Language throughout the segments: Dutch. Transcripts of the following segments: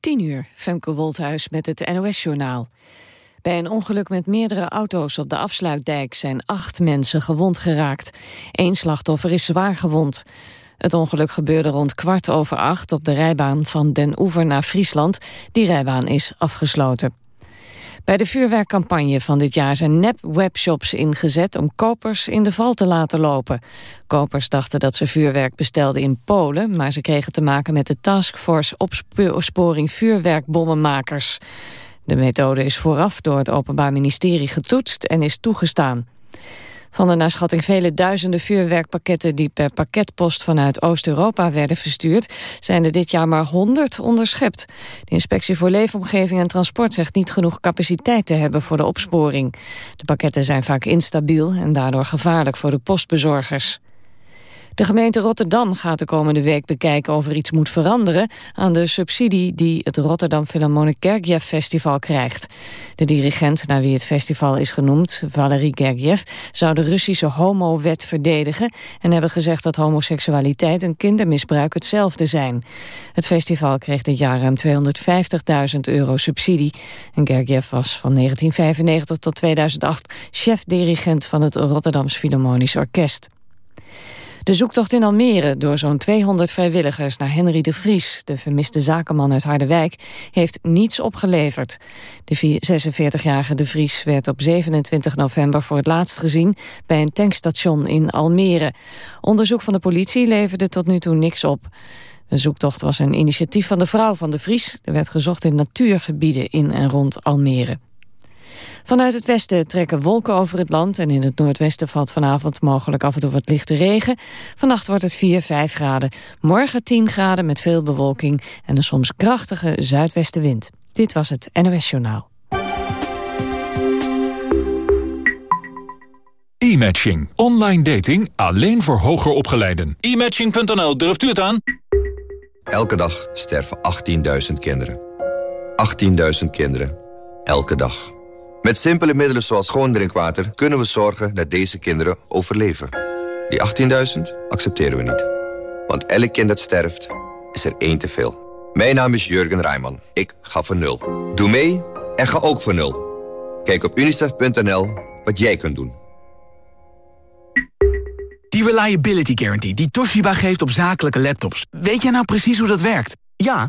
10 uur, Femke Wolthuis met het NOS-journaal. Bij een ongeluk met meerdere auto's op de afsluitdijk zijn acht mensen gewond geraakt. Eén slachtoffer is zwaar gewond. Het ongeluk gebeurde rond kwart over acht op de rijbaan van Den Oever naar Friesland. Die rijbaan is afgesloten. Bij de vuurwerkcampagne van dit jaar zijn nep-webshops ingezet... om kopers in de val te laten lopen. Kopers dachten dat ze vuurwerk bestelden in Polen... maar ze kregen te maken met de Taskforce Opsporing Vuurwerkbommenmakers. De methode is vooraf door het Openbaar Ministerie getoetst en is toegestaan. Van de naar schatting vele duizenden vuurwerkpakketten... die per pakketpost vanuit Oost-Europa werden verstuurd... zijn er dit jaar maar 100 onderschept. De Inspectie voor Leefomgeving en Transport zegt niet genoeg capaciteit te hebben voor de opsporing. De pakketten zijn vaak instabiel en daardoor gevaarlijk voor de postbezorgers. De gemeente Rotterdam gaat de komende week bekijken of er iets moet veranderen aan de subsidie die het Rotterdam Philharmonic Gergiev Festival krijgt. De dirigent naar wie het festival is genoemd, Valery Gergiev, zou de Russische homowet verdedigen en hebben gezegd dat homoseksualiteit en kindermisbruik hetzelfde zijn. Het festival kreeg dit jaar ruim 250.000 euro subsidie en Gergiev was van 1995 tot 2008 chef-dirigent van het Rotterdams Philharmonisch Orkest. De zoektocht in Almere door zo'n 200 vrijwilligers naar Henry de Vries... de vermiste zakenman uit Harderwijk, heeft niets opgeleverd. De 46-jarige de Vries werd op 27 november voor het laatst gezien... bij een tankstation in Almere. Onderzoek van de politie leverde tot nu toe niks op. De zoektocht was een initiatief van de vrouw van de Vries. Er werd gezocht in natuurgebieden in en rond Almere. Vanuit het westen trekken wolken over het land... en in het noordwesten valt vanavond mogelijk af en toe wat lichte regen. Vannacht wordt het 4, 5 graden. Morgen 10 graden met veel bewolking... en een soms krachtige zuidwestenwind. Dit was het NOS Journaal. E-matching. Online dating alleen voor hoger opgeleiden. E-matching.nl, durft u het aan? Elke dag sterven 18.000 kinderen. 18.000 kinderen. Elke dag. Met simpele middelen zoals schoon drinkwater kunnen we zorgen dat deze kinderen overleven. Die 18.000 accepteren we niet. Want elk kind dat sterft, is er één te veel. Mijn naam is Jurgen Rijman. Ik ga voor nul. Doe mee en ga ook voor nul. Kijk op unicef.nl wat jij kunt doen. Die Reliability Guarantee die Toshiba geeft op zakelijke laptops. Weet jij nou precies hoe dat werkt? Ja,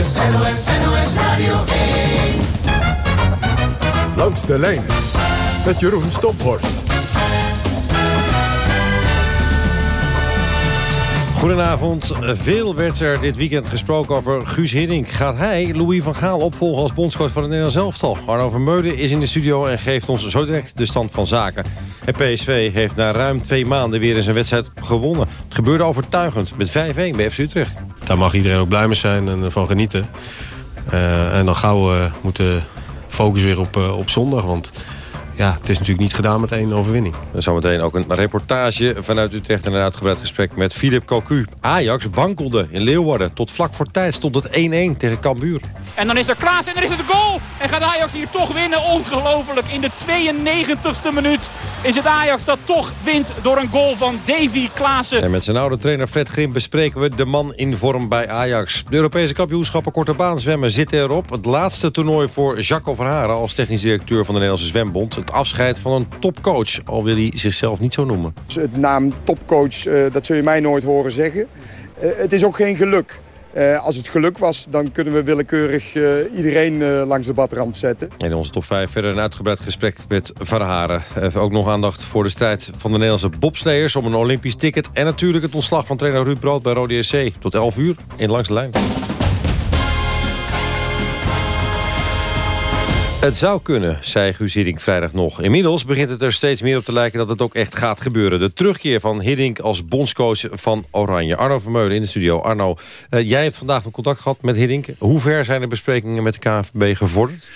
Radio 1. Langs de lijn met Jeroen Stophorst. Goedenavond. Veel werd er dit weekend gesproken over Guus Hiddink. Gaat hij Louis van Gaal opvolgen als bondscoach van het Nederlands elftal? Arno Vermeulen is in de studio en geeft ons zo direct de stand van zaken. En PSV heeft na ruim twee maanden weer eens een wedstrijd gewonnen. Het gebeurde overtuigend met 5-1 bij FC Utrecht. Daar mag iedereen ook blij mee zijn en van genieten. Uh, en dan gauw uh, moeten focus weer op, op zondag, want ja, het is natuurlijk niet gedaan met één overwinning. En zometeen ook een reportage vanuit Utrecht... en een uitgebreid gesprek met Philip Cocu. Ajax wankelde in Leeuwarden. Tot vlak voor tijd stond het 1-1 tegen Cambuur. En dan is er Klaas en er is het de goal. En gaat Ajax hier toch winnen? Ongelooflijk. In de 92e minuut is het Ajax dat toch wint door een goal van Davy Klaassen. En met zijn oude trainer Fred Grim bespreken we de man in vorm bij Ajax. De Europese kampioenschappen korte baan zwemmen zitten erop. Het laatste toernooi voor Jacques Verharen als technisch directeur van de Nederlandse Zwembond. Het afscheid van een topcoach, al wil hij zichzelf niet zo noemen. Het naam topcoach, uh, dat zul je mij nooit horen zeggen. Uh, het is ook geen geluk. Uh, als het geluk was, dan kunnen we willekeurig uh, iedereen uh, langs de badrand zetten. In onze top 5 verder een uitgebreid gesprek met Verharen. Ook nog aandacht voor de strijd van de Nederlandse bobsleers... om een Olympisch ticket. En natuurlijk het ontslag van trainer Ruud Brood bij Rode SC. Tot 11 uur in Langs de Lijn. Het zou kunnen, zei Guus Hiddink vrijdag nog. Inmiddels begint het er steeds meer op te lijken dat het ook echt gaat gebeuren. De terugkeer van Hiddink als bondscoach van Oranje. Arno Vermeulen in de studio. Arno, uh, jij hebt vandaag nog contact gehad met Hiddink. Hoe ver zijn de besprekingen met de KNVB gevorderd?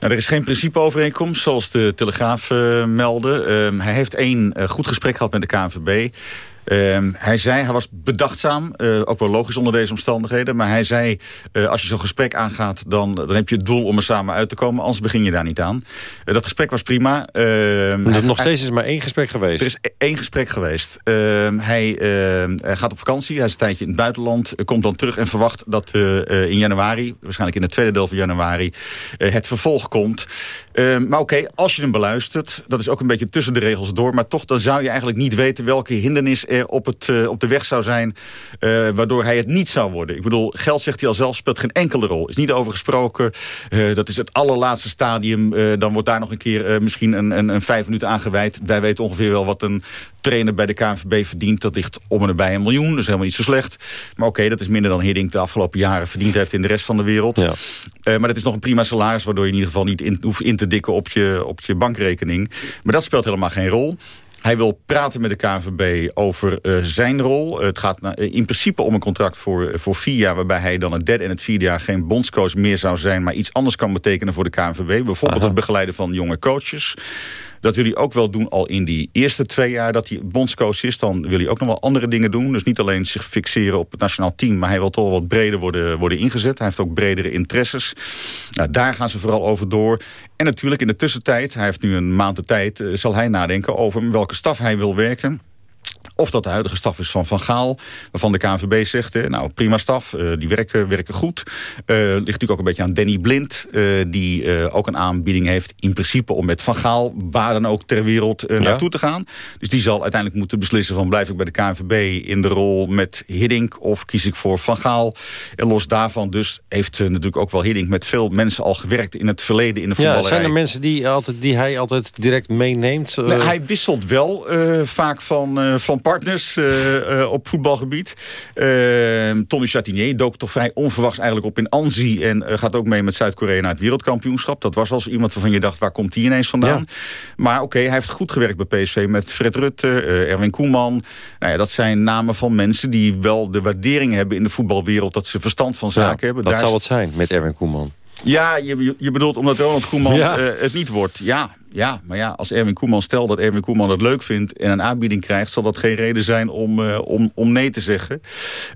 Nou, er is geen principeovereenkomst, zoals de Telegraaf uh, meldde. Uh, hij heeft één uh, goed gesprek gehad met de KNVB. Uh, hij zei, hij was bedachtzaam, uh, ook wel logisch onder deze omstandigheden. Maar hij zei, uh, als je zo'n gesprek aangaat, dan, dan heb je het doel om er samen uit te komen. Anders begin je daar niet aan. dat gesprek was prima. Ehm, nog steeds is maar één gesprek geweest. Er is één gesprek geweest. Ehm, hij gaat op vakantie, hij is een tijdje in het buitenland. komt dan terug en verwacht dat in januari, waarschijnlijk in het tweede deel van januari, het vervolg komt. Maar oké, okay, als je hem beluistert, dat is ook een beetje tussen de regels door. Maar toch, dan zou je eigenlijk niet weten welke hindernis er op, het, uh, op de weg zou zijn... Uh, waardoor hij het niet zou worden. Ik bedoel, geld, zegt hij al zelf, speelt geen enkele rol. Is niet over gesproken. Uh, dat is het allerlaatste stadium. dan wordt daar nog een keer misschien een, een, een vijf minuten aangeweid. Wij weten ongeveer wel wat een trainer bij de KNVB verdient. Dat ligt om en nabij een miljoen. Dat is helemaal niet zo slecht. Maar oké, okay, dat is minder dan Hiddink de afgelopen jaren verdiend heeft in de rest van de wereld. Ja. maar dat is nog een prima salaris... waardoor je in ieder geval niet in, hoeft in te dikken op je, op je bankrekening. Maar dat speelt helemaal geen rol. Hij wil praten met de KNVB over uh, zijn rol. het gaat uh, in principe om een contract voor, voor vier jaar... waarbij hij dan het derde en het vierde jaar geen bondscoach meer zou zijn... maar iets anders kan betekenen voor de KNVB. Bijvoorbeeld Aha. het begeleiden van jonge coaches. Dat wil hij ook wel doen al in die eerste twee jaar dat hij bondscoach is. Dan wil hij ook nog wel andere dingen doen. Dus niet alleen zich fixeren op het nationaal team... maar hij wil toch wat breder worden, worden ingezet. Hij heeft ook bredere interesses. Nou, daar gaan ze vooral over door. En natuurlijk in de tussentijd, hij heeft nu een maand de tijd... Uh, zal hij nadenken over welke staf hij wil werken... Of dat de huidige staf is van Van Gaal. Waarvan de KNVB zegt, hè, nou prima staf, uh, die werken, werken goed. Uh, ligt natuurlijk ook een beetje aan Danny Blind. Uh, die ook een aanbieding heeft in principe om met Van Gaal... waar dan ook ter wereld ja. naartoe te gaan. Dus die zal uiteindelijk moeten beslissen van... blijf ik bij de KNVB in de rol met Hiddink of kies ik voor Van Gaal. En los daarvan dus heeft natuurlijk ook wel Hiddink... met veel mensen al gewerkt in het verleden in de voetballerij. Ja, zijn er mensen die, altijd, die hij altijd direct meeneemt? Nee, hij wisselt wel vaak van, van partners uh, uh, op voetbalgebied. Uh, Tony Chatinier dook toch vrij onverwachts eigenlijk op in Anzi... en gaat ook mee met Zuid-Korea naar het wereldkampioenschap. Dat was eens iemand waarvan je dacht, waar komt die ineens vandaan? Ja. Maar oké, okay, hij heeft goed gewerkt bij PSV met Fred Rutte, Erwin Koeman. Nou ja, dat zijn namen van mensen die wel de waardering hebben in de voetbalwereld... dat ze verstand van zaken ja, hebben. Dat Daar zou het zijn met Erwin Koeman. Ja, je, je bedoelt omdat Ronald Koeman ja. het niet wordt. Ja, ja, maar ja, als Erwin Koeman, stel dat Erwin Koeman het leuk vindt... en een aanbieding krijgt, zal dat geen reden zijn om, uh, om, om nee te zeggen.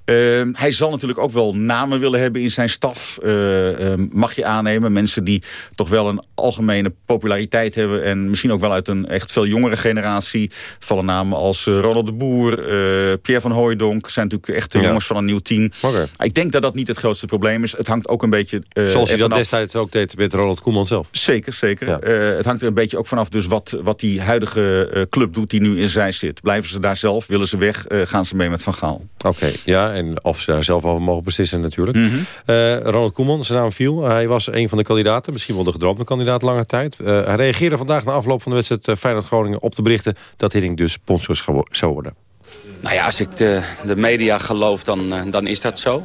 Uh, hij zal natuurlijk ook wel namen willen hebben in zijn staf. Uh, mag je aannemen, mensen die toch wel een algemene populariteit hebben... en misschien ook wel uit een echt veel jongere generatie... vallen namen als Ronald de Boer, Pierre van Hooijdonk... zijn natuurlijk echt de ja. jongens van een nieuw team. Okay. Ik denk dat dat niet het grootste probleem is. Het hangt ook een beetje... Zoals je dat af... destijds ook deed met Ronald Koeman zelf. Zeker, zeker. Ja. het hangt er een beetje ook vanaf dus wat, wat die huidige uh, club doet die nu in zij zit. Blijven ze daar zelf? Willen ze weg? Uh, gaan ze mee met Van Gaal? Oké, okay, ja. En of ze daar zelf over mogen beslissen natuurlijk. Mm -hmm. uh, Ronald Koeman, zijn naam viel. hij was een van de kandidaten. Misschien wel de gedroomde kandidaat lange tijd. hij reageerde vandaag na afloop van de wedstrijd Feyenoord-Groningen op de berichten... dat Hiddink dus sponsor zou worden. Nou ja, als ik de, de media geloof, dan, dan is dat zo.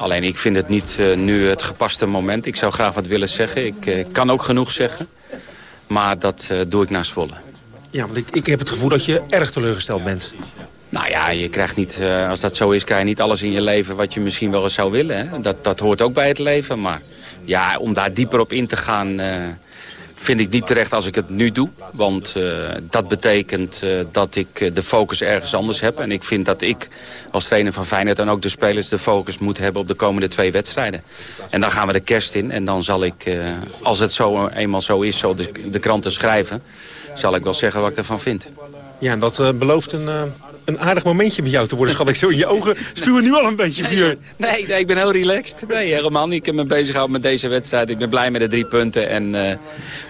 Alleen ik vind het niet uh, nu het gepaste moment. Ik zou graag wat willen zeggen. Ik uh, kan ook genoeg zeggen. Maar dat uh, doe ik naar Zwolle. Ja, want ik, ik heb het gevoel dat je erg teleurgesteld bent. Nou ja, je krijgt niet, uh, als dat zo is, krijg je niet alles in je leven wat je misschien wel eens zou willen. Hè? Dat, dat hoort ook bij het leven. Maar ja, om daar dieper op in te gaan, uh, vind ik niet terecht als ik het nu doe. Want uh, dat betekent uh, dat ik uh, de focus ergens anders heb. En ik vind dat ik als trainer van Feyenoord en ook de spelers de focus moet hebben op de komende twee wedstrijden. En dan gaan we de kerst in. En dan zal ik, als het zo eenmaal zo is, zo de, de kranten schrijven... zal ik wel zeggen wat ik ervan vind. Ja, en dat belooft een een aardig momentje met jou te worden, schat ik zo. In je ogen spuwen nu al een beetje vuur. Nee, nee, ik ben heel relaxed. Nee, helemaal niet. Ik heb me bezig gehouden met deze wedstrijd. Ik ben blij met de drie punten. En, uh,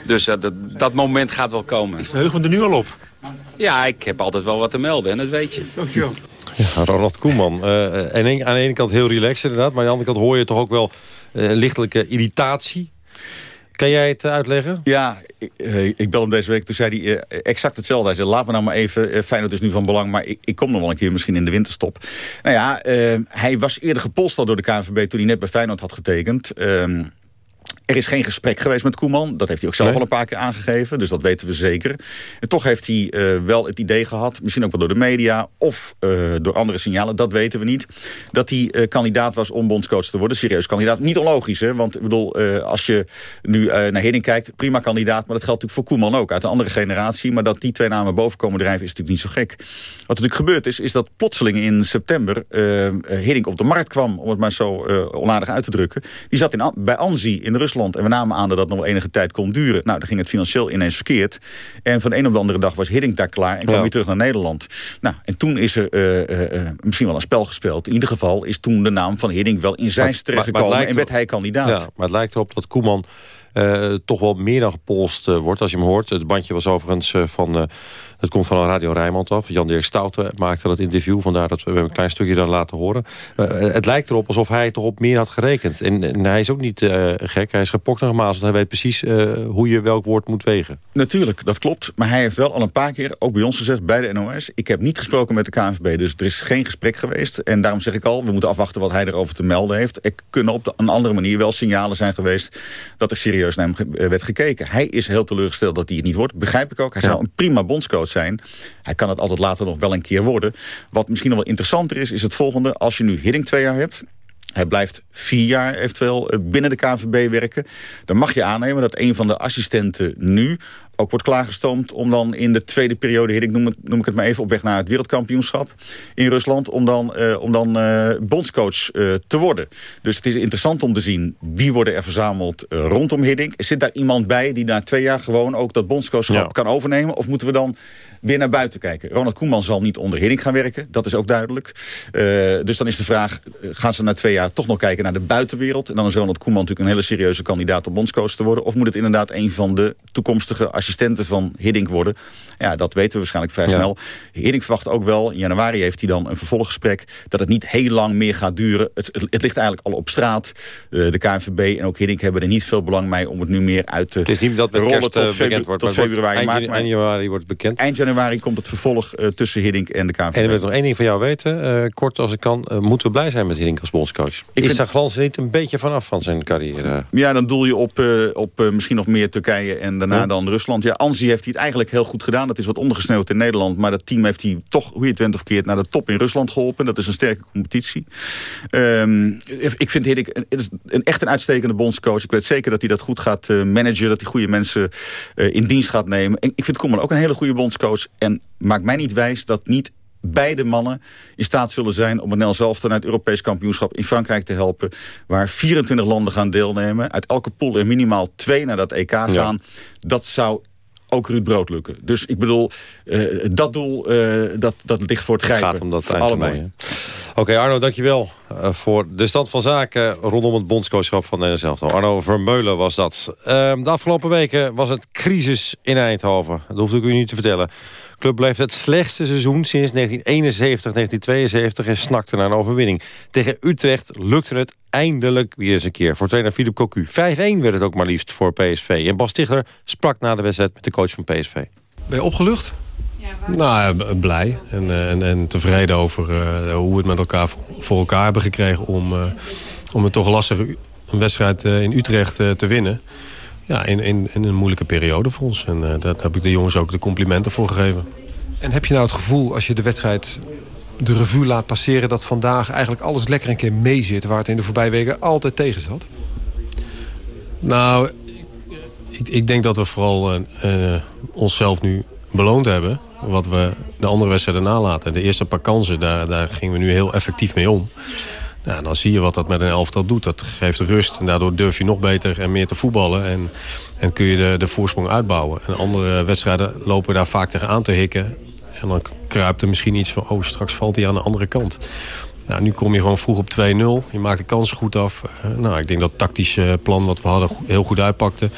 dus uh, dat, dat moment gaat wel komen. Heug me er nu al op. Ja, ik heb altijd wel wat te melden en dat weet je. Dankjewel. Ja, Ronald Koeman. Uh, aan de ene kant heel relaxed inderdaad. Maar aan de andere kant hoor je toch ook wel lichtelijke irritatie. Kan jij het uitleggen? Ja, ik, uh, ik bel hem deze week. Toen zei hij uh, exact hetzelfde. Hij zei, laat me nou maar even. Feyenoord is nu van belang, maar ik, ik kom nog wel een keer misschien in de winterstop. Nou ja, hij was eerder gepolst door de KNVB toen hij net bij Feyenoord had getekend. Ehm, er is geen gesprek geweest met Koeman. Dat heeft hij ook zelf Nee. al een paar keer aangegeven. Dus dat weten we zeker. En toch heeft hij eh, wel het idee gehad, misschien ook wel door de media... of eh, door andere signalen, dat weten we niet... dat hij eh, kandidaat was om bondscoach te worden. Serieus kandidaat. Niet onlogisch, hè? Want ik bedoel, als je nu naar Hiddink kijkt... prima kandidaat, maar dat geldt natuurlijk voor Koeman ook. Uit een andere generatie. Maar dat die twee namen boven komen drijven is natuurlijk niet zo gek. Wat natuurlijk gebeurd is, is dat plotseling in september... Hiddink op de markt kwam, om het maar zo onaardig uit te drukken. Die zat in, bij Anzi in Rusland. En we namen aan dat dat nog enige tijd kon duren. Nou, dan ging het financieel ineens verkeerd. En van de een op de andere dag was Hiddink daar klaar... en kwam Ja. weer terug naar Nederland. Nou, en toen is er eh, eh, eh, misschien wel een spel gespeeld. In ieder geval is toen de naam van Hiddink wel in zijn terechtgekomen... lijkt en werd hij kandidaat. Ja, maar het lijkt erop dat Koeman toch wel meer dan gepolst wordt als je hem hoort. Het bandje was overigens van... van... het komt van Radio Rijnmond af. Jan-Dirk Stouten maakte dat interview. Vandaar dat we een klein stukje dan laten horen. Eh, het lijkt erop alsof hij toch op meer had gerekend. En, en hij is ook niet eh, gek. Hij is gepokt en gemazeld. Hij weet precies eh, hoe je welk woord moet wegen. Natuurlijk, dat klopt. Maar hij heeft wel al een paar keer, ook bij ons gezegd, bij de NOS... ik heb niet gesproken met de KNVB, dus er is geen gesprek geweest. En daarom zeg ik al, we moeten afwachten wat hij erover te melden heeft. Er kunnen op de- een andere manier wel signalen zijn geweest... dat er serieus naar hem werd gekeken. Hij is heel teleurgesteld dat hij het niet wordt. Begrijp ik ook. Hij Ja. zou een prima bondscoach zijn. Hij kan het altijd later nog wel een keer worden. Wat misschien nog wel interessanter is, is het volgende. Als je nu Hiddink twee jaar hebt... Hij blijft vier jaar eventueel eh, binnen de KNVB werken. Dan mag je aannemen dat een van de assistenten nu ook wordt klaargestoomd om dan in de tweede periode, Hiddink noem, het, noem ik het maar even, op weg naar het wereldkampioenschap in Rusland, om dan, eh, om dan eh, bondscoach eh, te worden. Dus het is interessant om te zien wie worden er verzameld rondom Hiddink. Zit daar iemand bij die na twee jaar gewoon ook dat bondscoachschap Ja. kan overnemen? Of moeten we dan weer naar buiten kijken? Ronald Koeman zal niet onder Hiddink gaan werken, dat is ook duidelijk. Dus dan is de vraag, gaan ze na twee jaar toch nog kijken naar de buitenwereld? En dan is Ronald Koeman natuurlijk een hele serieuze kandidaat om bondscoach te worden. Of moet het inderdaad een van de toekomstige assistenten van Hiddink worden? Ja, dat weten we waarschijnlijk vrij Ja. snel. Hiddink verwacht ook wel, in januari heeft hij dan een vervolggesprek... dat het niet heel lang meer gaat duren. Het, het, het ligt eigenlijk al op straat. Eh, de KNVB en ook Hiddink hebben er niet veel belang bij... om het nu meer uit te Het is niet dat rollen kerst eh, tot, bekend wordt. tot het februari. Eind, Maar- janu- maar- eind januari wordt het bekend. Eind januari komt het vervolg eh, tussen Hiddink en de KNVB. En dan wil ik nog één ding van jou weten. kort als ik kan. moeten we blij zijn met Hiddink als bondscoach? is vind- daar glans niet een beetje vanaf van zijn carrière? Ja, dan doel je op, op misschien nog meer Turkije en daarna Ja. dan Rusland. Ja, Anzi heeft hij het eigenlijk heel goed gedaan. Dat is wat ondergesneeuwd in Nederland. Maar dat team heeft hij toch, hoe je het went of keert, naar de top in Rusland geholpen. Dat is een sterke competitie. Ehm, ik vind Hiddink een, een, echt een uitstekende bondscoach. Ik weet zeker dat hij dat goed gaat eh, managen. Dat hij goede mensen eh, in dienst gaat nemen. En ik vind Koeman ook een hele goede bondscoach. En maakt mij niet wijs dat niet beide mannen in staat zullen zijn... om Nel zelf naar het Europees kampioenschap in Frankrijk te helpen... waar 24 landen gaan deelnemen. Uit elke pool er minimaal twee naar dat EK gaan. Dat zou ook Ruud Brood lukken. Dus ik bedoel, eh, dat doel eh, dat, dat ligt voor het Het grijpen. gaat om dat voor Oké, Arno, dankjewel eh, voor de stand van zaken rondom het bondscoachschap van Nederland zelf. Arno Vermeulen was dat. Ehm, de afgelopen weken was het crisis in Eindhoven. Dat hoef ik u niet te vertellen. De club bleef het slechtste seizoen sinds 1971, 1972 en snakte naar een overwinning. Tegen Utrecht lukte het eindelijk weer eens een keer voor trainer Philip Cocu. 5-1 werd het ook maar liefst voor PSV. En Bas Stigler sprak na de wedstrijd met de coach van PSV. Ben je opgelucht? Nou, b- blij en, eh, en, en tevreden over eh, hoe we het met elkaar voor, elkaar hebben gekregen... om, eh, om een toch lastige wedstrijd eh, in Utrecht eh, te winnen. Ja, in, in, in een moeilijke periode voor ons. En eh, daar heb ik de jongens ook de complimenten voor gegeven. En heb je nou het gevoel, als je de wedstrijd de revue laat passeren... dat vandaag eigenlijk alles lekker een keer mee zit... waar het in de voorbije weken altijd tegen zat? Nou, ik, ik denk dat we vooral eh, eh, onszelf nu beloond hebben. Wat we de andere wedstrijden nalaten. De eerste paar kansen, daar, daar gingen we nu heel effectief mee om. Nou, dan zie je wat dat met een elftal doet. Dat geeft rust en daardoor durf je nog beter en meer te voetballen. En, en kun je de, de voorsprong uitbouwen. En andere wedstrijden lopen daar vaak tegenaan te hikken. En dan kruipt er misschien iets van... oh, straks valt hij aan de andere kant. Nou, nu kom je gewoon vroeg op 2-0. Je maakt de kansen goed af. Eh, nou, ik denk dat het tactische plan wat we hadden heel goed uitpakte.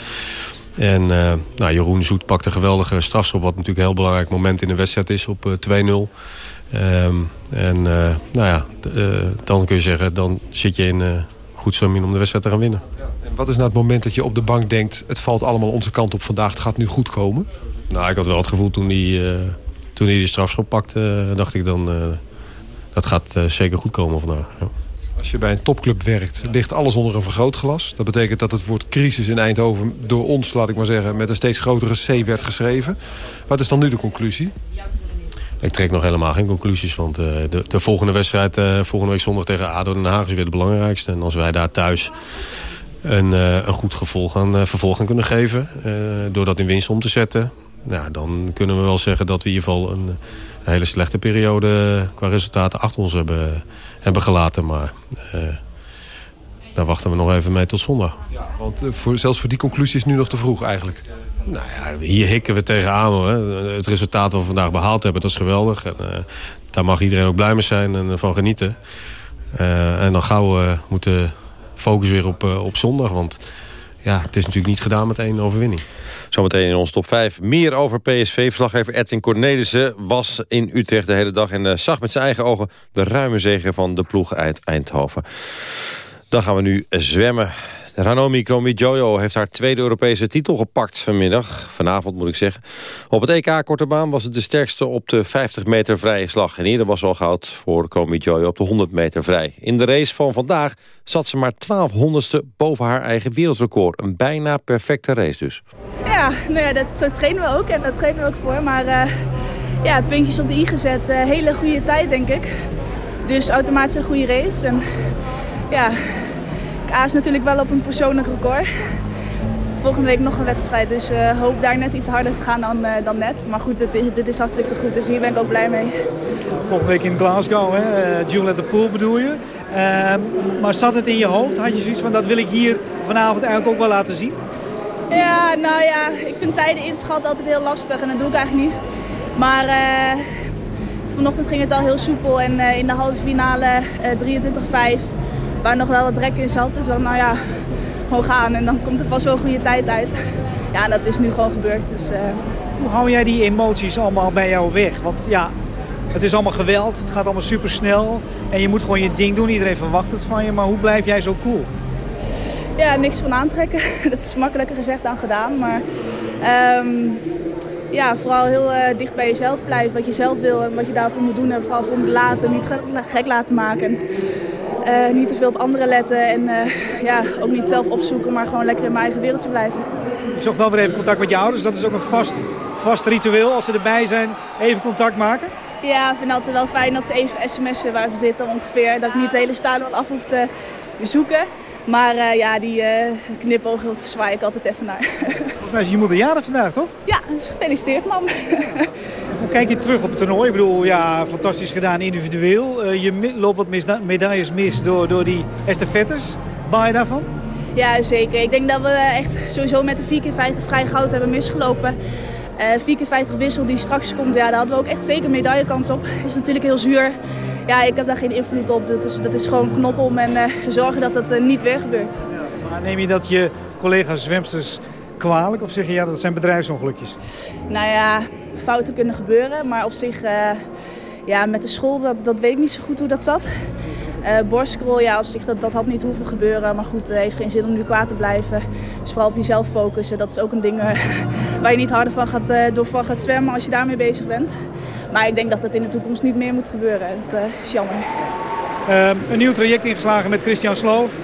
En eh, nou, Jeroen Zoet pakt een geweldige strafschop... wat natuurlijk een heel belangrijk moment in de wedstrijd is op eh, 2-0. Ehm, en eh, nou ja, eh, dan kun je zeggen... dan zit je in eh, goed stemming om de wedstrijd te gaan winnen. En wat is nou het moment dat je op de bank denkt... het valt allemaal onze kant op vandaag, het gaat nu goed komen? Nou, ik had wel het gevoel toen hij, eh, toen hij die strafschop pakte... eh, dacht ik dan, eh, dat gaat eh, zeker goed komen vandaag. Ja. Als je bij een topclub werkt, ligt alles onder een vergrootglas. Dat betekent dat het woord crisis in Eindhoven door ons, laat ik maar zeggen... met een steeds grotere C werd geschreven. Wat is dan nu de conclusie? Ik trek nog helemaal geen conclusies. Want uh, de, de, volgende wedstrijd, uh, volgende week zondag tegen ADO Den Haag... is weer de belangrijkste. En als wij daar thuis een, uh, een goed gevolg aan, vervolg aan kunnen geven... door dat in winst om te zetten... Nou, dan kunnen we wel zeggen dat we in ieder geval een hele slechte periode... qua resultaten achter ons hebben, hebben gelaten. Maar daar wachten we nog even mee tot zondag. Ja, want voor, zelfs voor die conclusie is nu nog te vroeg eigenlijk. Nou ja, hier hikken we tegenaan. Hoor. Het resultaat wat we vandaag behaald hebben, dat is geweldig. En, uh, daar mag iedereen ook blij mee zijn en van genieten. Uh, en dan gauw uh, moeten focus weer op, op zondag. Want ja, het is natuurlijk niet gedaan met één overwinning. Zometeen in ons top 5. Meer over PSV. Verslaggever Edwin Cornelissen was in Utrecht de hele dag... en zag met zijn eigen ogen de ruime zegen van de ploeg uit Eindhoven. Dan gaan we nu zwemmen. Ranomi Kromowidjojo heeft haar tweede Europese titel gepakt vanmiddag. Vanavond moet ik zeggen. Op het EK Korte Baan was het de sterkste op de 50 meter vrije slag. En eerder was al goud voor Kromowidjojo op de 100 meter vrij. In de race van vandaag zat ze maar 1200ste boven haar eigen wereldrecord. Een bijna perfecte race dus. Ja, nou ja dat, trainen we ook en daar trainen we ook voor. Maar uh, ja, puntjes op de i gezet. Uh, hele goede tijd denk ik. Dus automatisch een goede race. En ja, A is natuurlijk wel op een persoonlijk record. Volgende week nog een wedstrijd, dus uh, hoop daar net iets harder te gaan dan, uh, dan net. Maar goed, dit, dit, is hartstikke goed, dus hier ben ik ook blij mee. Volgende week in Glasgow, hè? Uh, Jewel at the Pool bedoel je. Uh, maar zat het in je hoofd? Had je zoiets van, dat wil ik hier vanavond eigenlijk ook wel laten zien? Ja, nou ja, ik vind tijden inschatten altijd heel lastig en dat doe ik eigenlijk niet. Maar vanochtend ging het al heel soepel en in de halve finale 23-5 waar nog wel wat drek in zat. Dus dan, nou ja, gewoon gaan en dan komt er vast wel een goede tijd uit. Ja, dat is nu gewoon gebeurd. Dus, uh... Hoe hou jij die emoties allemaal bij jou weg? Want ja, het is allemaal geweld, het gaat allemaal super snel. En je moet gewoon je ding doen, iedereen verwacht het van je. Maar hoe blijf jij zo cool? Ja, niks van aantrekken. Dat is makkelijker gezegd dan gedaan. Maar um, ja, vooral heel uh, dicht bij jezelf blijven. Wat je zelf wil en wat je daarvoor moet doen. En vooral voor moet laten, niet gek laten maken. Uh, niet te veel op anderen letten en uh, ja, ook niet zelf opzoeken, maar gewoon lekker in mijn eigen wereldje blijven. Je zocht wel weer even contact met je ouders. Dat is ook een vast, vast ritueel als ze erbij zijn, even contact maken? Ja, ik vind het altijd wel fijn dat ze even sms'en waar ze zitten ongeveer. Dat ik niet de hele stadion af hoef te zoeken. Maar uh, ja, die uh, knipogen zwaai ik altijd even naar. Volgens mij is je moeder jaren vandaag, toch? Ja, dus gefeliciteerd, mam. Hoe kijk je terug op het toernooi? Ik bedoel, ja, fantastisch gedaan individueel. Uh, je loopt wat mis, medailles mis door, door die estafettes. Baal je daarvan? Ja, zeker. Ik denk dat we echt sowieso met de 4x50 vrij goud hebben misgelopen. Uh, 4x50 wissel die straks komt, ja, daar hadden we ook echt zeker medaillekans op. Is natuurlijk heel zuur. Ja, ik heb daar geen invloed op. Dat is, dat is gewoon knop om en uh, zorgen dat dat uh, niet weer gebeurt. Ja, maar neem je dat je collega's zwemsters kwalijk? Of zeg je ja, dat zijn bedrijfsongelukjes? Nou ja, fouten kunnen gebeuren. Maar op zich, uh, ja, met de school, dat, dat weet ik niet zo goed hoe dat zat. Uh, borstcrawl, ja, op zich dat, dat had niet hoeven gebeuren. Maar goed, het heeft geen zin om nu kwaad te blijven. Dus vooral op jezelf focussen. Dat is ook een ding waar je niet harder van gaat, door van gaat zwemmen als je daarmee bezig bent. Maar ik denk dat dat in de toekomst niet meer moet gebeuren. Dat is jammer. Ehm, een nieuw traject ingeslagen met Christian Sloof.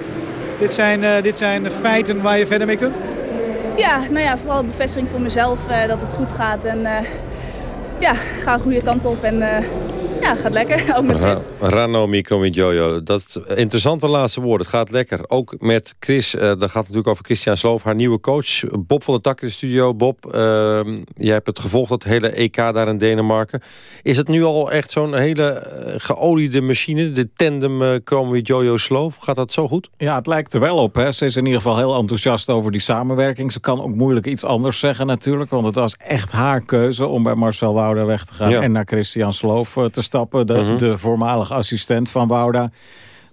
Dit zijn, dit zijn feiten waar je verder mee kunt? Ja, nou ja, vooral bevestiging voor mezelf dat het goed gaat. En ja, ga een goede kant op. En ja, gaat lekker. Ook met Chris. Ra Rano Jojo. Dat interessante laatste woord. Het gaat lekker. Ook met Chris. Uh, dat gaat natuurlijk over Christian Sloof. Haar nieuwe coach. Bob van der Tak in de studio. Bob, uh, jij hebt het gevolgd. Dat hele EK daar in Denemarken. Is het nu al echt zo'n hele uh, geoliede machine? De tandem uh, Jojo Sloof. Gaat dat zo goed? Ja, het lijkt er wel op. Hè. Ze is in ieder geval heel enthousiast over die samenwerking. Ze kan ook moeilijk iets anders zeggen natuurlijk. Want het was echt haar keuze om bij Marcel Wouder weg te gaan. Ja. En naar Christian Sloof te stappen. De, uh -huh. de voormalige assistent van Wouda.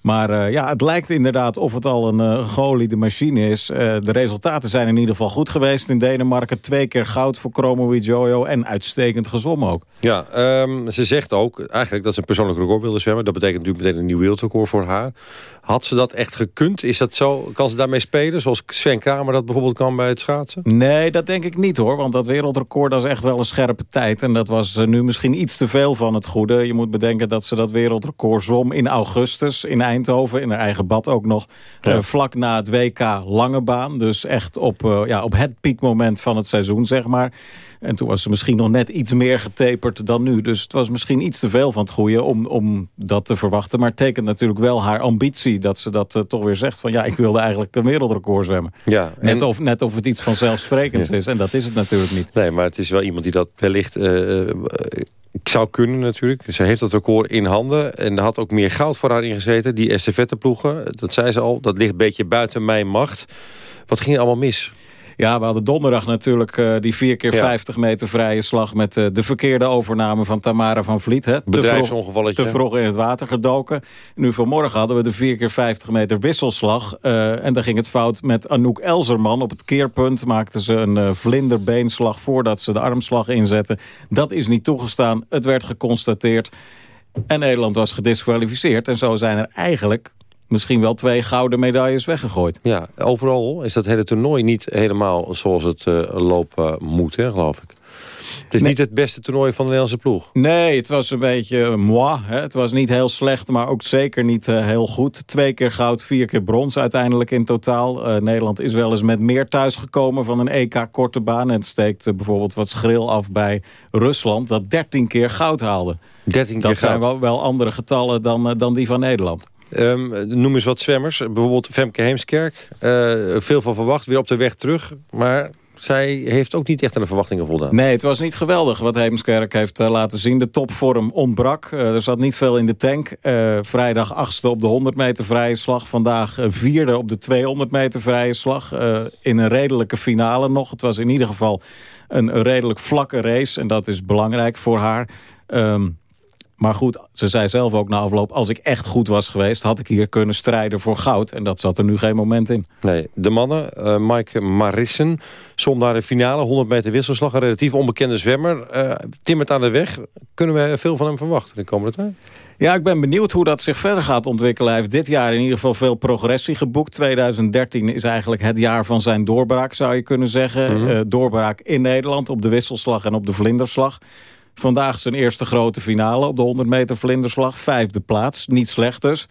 Maar uh, ja, het lijkt inderdaad of het al een uh, geoliede machine is. Uh, de resultaten zijn in ieder geval goed geweest in Denemarken. Twee keer goud voor Chromo Jojo en uitstekend gezwommen ook. Ja, um, ze zegt ook eigenlijk dat ze een persoonlijk record wilde zwemmen. Dat betekent natuurlijk meteen een nieuw wereldrecord voor haar. Had ze dat echt gekund? Is dat zo? Kan ze daarmee spelen? Zoals Sven Kramer dat bijvoorbeeld kan bij het schaatsen? Nee, dat denk ik niet hoor. Want dat wereldrecord dat is echt wel een scherpe tijd. En dat was nu misschien iets te veel van het goede. Je moet bedenken dat ze dat wereldrecord zwom in augustus in Eindhoven Eindhoven. In haar eigen bad ook nog. Ja. vlak na het WK lange baan. Dus echt op, ja, op het piekmoment van het seizoen, zeg maar. En toen was ze misschien nog net iets meer getaperd dan nu. Dus het was misschien iets te veel van het goede om, om dat te verwachten. Maar het tekent natuurlijk wel haar ambitie dat ze dat toch weer zegt. Van ja, ik wilde eigenlijk een wereldrecord zwemmen. Ja, net, of, net of het iets vanzelfsprekends is. En dat is het natuurlijk niet. Nee, maar het is wel iemand die dat wellicht... Uh, zou kunnen natuurlijk. Ze heeft dat record in handen. En er had ook meer goud voor haar ingezeten. Die estafetteploegen, dat zei ze al, dat ligt een beetje buiten mijn macht. Wat ging er allemaal mis? Ja, we hadden donderdag natuurlijk uh, die 4 keer 50 meter vrije slag... met uh, de verkeerde overname van Tamara van Vliet. Hè? Bedrijfsongevalletje. Te vroeg in het water gedoken. Nu vanmorgen hadden we de 4 keer 50 meter wisselslag. Uh, en daar ging het fout met Anouk Elzerman. Op het keerpunt maakte ze een vlinderbeenslag... voordat ze de armslag inzette. Dat is niet toegestaan. Het werd geconstateerd. En Nederland was gedisqualificeerd. En zo zijn er eigenlijk misschien wel twee gouden medailles weggegooid. Ja, overal is dat hele toernooi niet helemaal zoals het uh, lopen moet, hè, geloof ik. Het is niet het beste toernooi van de Nederlandse ploeg. Nee, het was een beetje moi. Hè. Het was niet heel slecht, maar ook zeker niet uh, heel goed. Twee keer goud, vier keer brons uiteindelijk in totaal. Uh, Nederland is wel eens met meer thuisgekomen van een EK korte baan. En het steekt uh, bijvoorbeeld wat schril af bij Rusland... dat 13 keer goud haalde. 13 keer dat goud. zijn wel, wel andere getallen dan, dan die van Nederland. Um, noem eens wat zwemmers. Bijvoorbeeld Femke Heemskerk. Uh, veel van verwacht, weer op de weg terug. Maar zij heeft ook niet echt aan de verwachtingen voldaan. Nee, het was niet geweldig wat Heemskerk heeft uh, laten zien. De topvorm ontbrak. Uh, er zat niet veel in de tank. Uh, vrijdag achtste op de 100 meter vrije slag. Vandaag vierde op de 200 meter vrije slag. in een redelijke finale nog. Het was in ieder geval een, redelijk vlakke race. En dat is belangrijk voor haar. Um, maar goed, ze zei zelf ook na afloop... als ik echt goed was geweest, had ik hier kunnen strijden voor goud. En dat zat er nu geen moment in. Nee, de mannen, uh, Mike Marissen, som naar de finale. 100 meter wisselslag, een relatief onbekende zwemmer. Uh, timmert aan de weg. Kunnen we veel van hem verwachten de komende tijd? Ja, ik ben benieuwd hoe dat zich verder gaat ontwikkelen. Hij heeft dit jaar in ieder geval veel progressie geboekt. 2013 is eigenlijk het jaar van zijn doorbraak, zou je kunnen zeggen. Mm -hmm. uh, doorbraak in Nederland op de wisselslag en op de vlinderslag. Vandaag zijn eerste grote finale op de 100 meter vlinderslag. Vijfde plaats, niet slecht dus.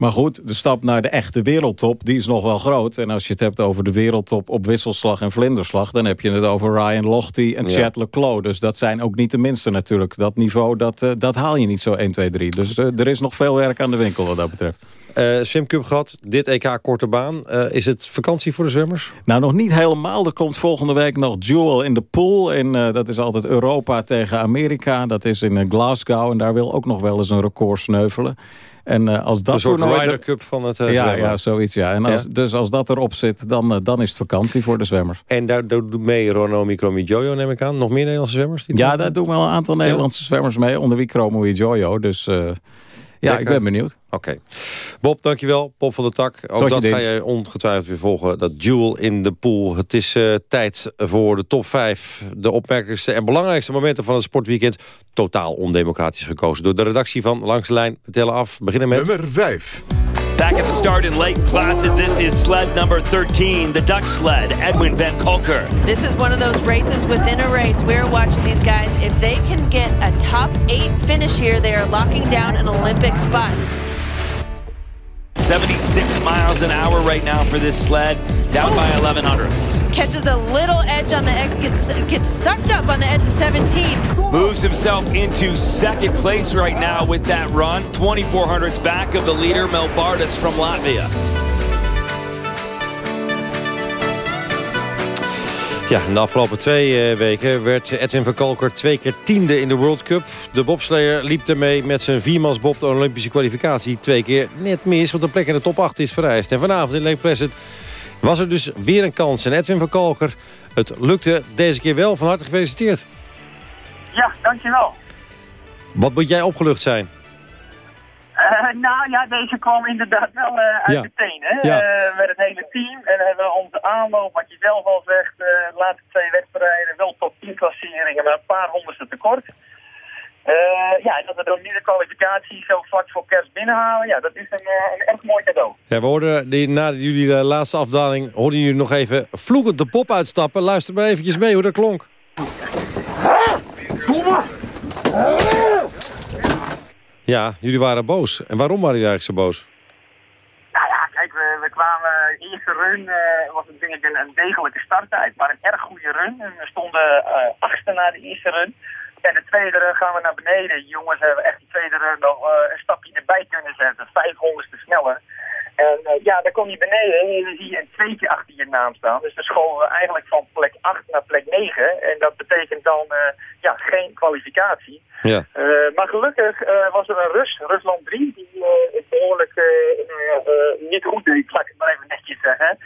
Maar goed, de stap naar de echte wereldtop, die is nog wel groot. En als je het hebt over de wereldtop op wisselslag en vlinderslag... dan heb je het over Ryan Lochte en ja. Chad Leclos. Dus dat zijn ook niet de minste natuurlijk. Dat niveau, dat, uh, dat haal je niet zo 1, 2, 3. Dus uh, er is nog veel werk aan de winkel wat dat betreft. Uh, Swimcup gehad, dit EK korte baan. Uh, is het vakantie voor de zwemmers? Nou, nog niet helemaal. Er komt volgende week nog Jewel in de pool. En uh, dat is altijd Europa tegen Amerika. Dat is in Glasgow. En daar wil ook nog wel eens een record sneuvelen. En uh, als dat een soort Ryder Cup van het uh, ja, ja, zoiets. Ja. En als, ja. Dus als dat erop zit, dan, uh, dan is het vakantie voor de zwemmers. En daar doet mee Ronomi Kromi Jojo, neem ik aan. Nog meer Nederlandse zwemmers? Die ja, daar doen wel een aantal Nederlandse ja. zwemmers mee. Onder wie Kromi Jojo. Dus ja, ik ben benieuwd. Oké. Okay. Bob, dankjewel. Bob van der Tak. Ook Tot dat je ga je ongetwijfeld weer volgen. Dat duel in de pool. Het is uh, tijd voor de top 5. De opmerkelijkste en belangrijkste momenten van het sportweekend. Totaal ondemocratisch gekozen door de redactie van Langs de Lijn. We tellen af. Beginnen met... Nummer 5. Back at the start in Lake Placid, this is sled number 13, the Dutch sled, Edwin van Kolker. This is one of those races within a race. We're watching these guys. If they can get a top eight finish here, they are locking down an Olympic spot. 76 miles an hour right now for this sled, down oh. by 11 hundredths. Catches a little edge on the X, gets, gets sucked up on the edge of 17. Moves himself into second place right now with that run. 24 hundredths back of the leader, Melbardis from Latvia. Ja, in de afgelopen twee uh, weken werd Edwin van Kalker twee keer tiende in de World Cup. De bobsleer liep ermee met zijn viermansbob de Olympische kwalificatie twee keer net mis, want de plek in de top 8 is vereist. En vanavond in Lake Placid was er dus weer een kans. En Edwin van Kalker, het lukte deze keer wel. Van harte gefeliciteerd. Ja, dankjewel. Wat moet jij opgelucht zijn? Uh, nou ja, deze kwam inderdaad wel uh, uit Ja. de tenen. Ja. Uh, met het hele team. En hebben we onze aanloop, wat je zelf al zegt, de laatste twee wedstrijden wel tot 10 klasseringen, maar een paar honderdste tekort. ja, en dat we dan nu de kwalificatie zo vlak voor kerst binnenhalen, ja, dat is een, een echt mooi cadeau. Ja, we hoorden die, na jullie eh, laatste afdaling, hoorden jullie nog even vloekend de pop uitstappen. Luister maar eventjes mee hoe dat klonk. Ja, jullie waren boos. En waarom waren jullie eigenlijk zo boos? kijk, we, we kwamen, de eerste run uh, was het denk ik een, degelijke starttijd, maar een erg goede run. We stonden uh, achtste na de eerste run. En de tweede run gaan we naar beneden. Jongens hebben echt de tweede run nog uh, een stapje erbij kunnen zetten. 500 sneller. En uh, ja, dan kom je beneden en dan zie je een tweetje achter je naam staan. Dus dan schoven we eigenlijk van plek 8 naar plek 9. En dat betekent dan uh, ja, geen kwalificatie. Ja. Uh, maar gelukkig was er een Rus, Rusland 3, die het behoorlijk niet goed deed, laat ik het maar even netjes zeggen.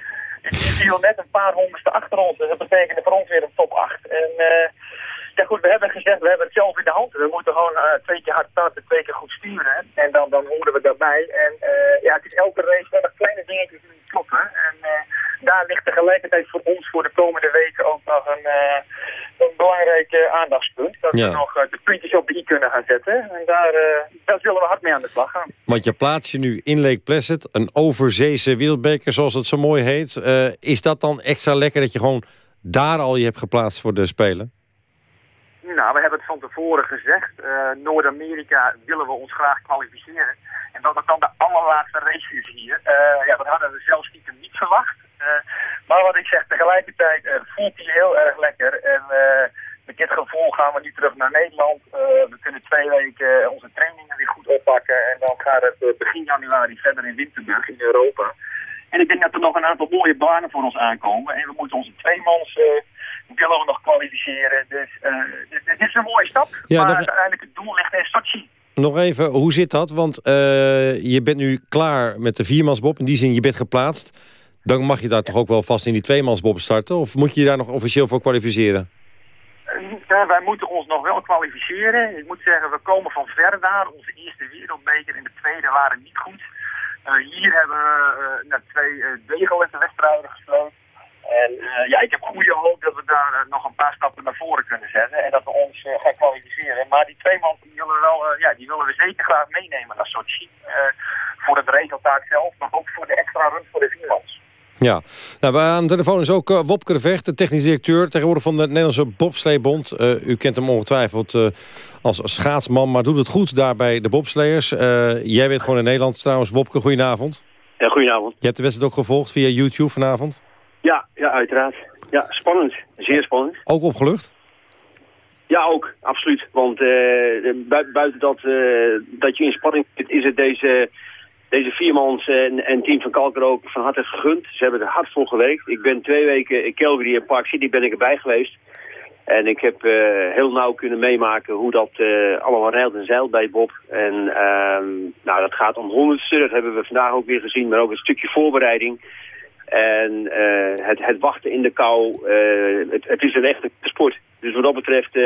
Die viel net een paar honderdste achter ons. Dus dat betekende voor ons weer een top 8. En ja goed, we hebben gezegd, we hebben het zelf in de hand. We moeten gewoon uh, twee keer hard starten, twee keer goed sturen. En dan, dan horen we daarbij. En uh, ja, het is elke race wel nog kleine dingetjes die niet kloppen. En uh, daar ligt tegelijkertijd voor ons voor de komende weken ook nog een, een belangrijk aandachtspunt. Dat ja. we nog de puntjes op de i kunnen gaan zetten. En daar, daar zullen we hard mee aan de slag gaan. Want je plaats je nu in Lake Placid, een overzeese wereldbeker zoals het zo mooi heet. is dat dan extra lekker dat je gewoon daar al je hebt geplaatst voor de Spelen? Nou, we hebben het van tevoren gezegd. Uh, Noord-Amerika willen we ons graag kwalificeren. En dat het dan de allerlaatste race is hier. Uh, ja, dat hadden we zelfs niet verwacht. Uh, maar wat ik zeg, tegelijkertijd voelt hij heel erg lekker. En met dit gevoel gaan we nu terug naar Nederland. we kunnen twee weken onze trainingen weer goed oppakken. En dan gaat het begin januari verder in Winterburg in Europa. En ik denk dat er nog een aantal mooie banen voor ons aankomen. En we moeten onze tweemans willen we nog kwalificeren. Dus uh, dit is een mooie stap. Ja, maar nog... uiteindelijk het doel ligt in Sochi. Nog even, hoe zit dat? Want uh, je bent nu klaar met de viermansbob. In die zin, je bent geplaatst. Dan mag je daar toch ook wel vast in die tweemansbob starten? Of moet je je daar nog officieel voor kwalificeren? Uh, wij moeten ons nog wel kwalificeren. Ik moet zeggen, we komen van ver daar. Onze eerste wereldbeker en de tweede waren niet goed. Hier hebben we naar twee degelijke wedstrijden gesloten. En uh, ja, ik heb goede hoop dat we daar uh, nog een paar stappen naar voren kunnen zetten. En dat we ons uh, gaan kwalificeren. Maar die twee man die willen, wel, ja, die willen we zeker graag meenemen naar Sochi. voor het resultaat zelf, maar ook voor de extra run voor de viermans. Ja, nou, aan de telefoon is ook Wopke de Vecht, de technisch directeur tegenwoordig van de Nederlandse Bobsleebond. u kent hem ongetwijfeld als schaatsman, maar doet het goed daar bij de bobsleiers. jij bent gewoon in Nederland trouwens. Wopke, goedenavond. Ja, goedenavond. Je hebt de wedstrijd ook gevolgd via YouTube vanavond? Ja, ja, uiteraard. Ja, spannend. Zeer spannend. Ook opgelucht? Ja, ook. Absoluut. Want uh, buiten dat, uh, dat je in spanning zit, is het deze, deze viermans en, en team van Kalker ook van harte gegund. Ze hebben er hard voor gewerkt. Ik ben twee weken in Calgary en Park City ben ik erbij geweest. En ik heb uh, heel nauw kunnen meemaken hoe dat uh, allemaal rijlt en zeilt bij Bob. En uh, nou, dat gaat om honderdste, dat hebben we vandaag ook weer gezien, maar ook een stukje voorbereiding. En uh, het, het, wachten in de kou, het, het, is een echte sport. Dus wat dat betreft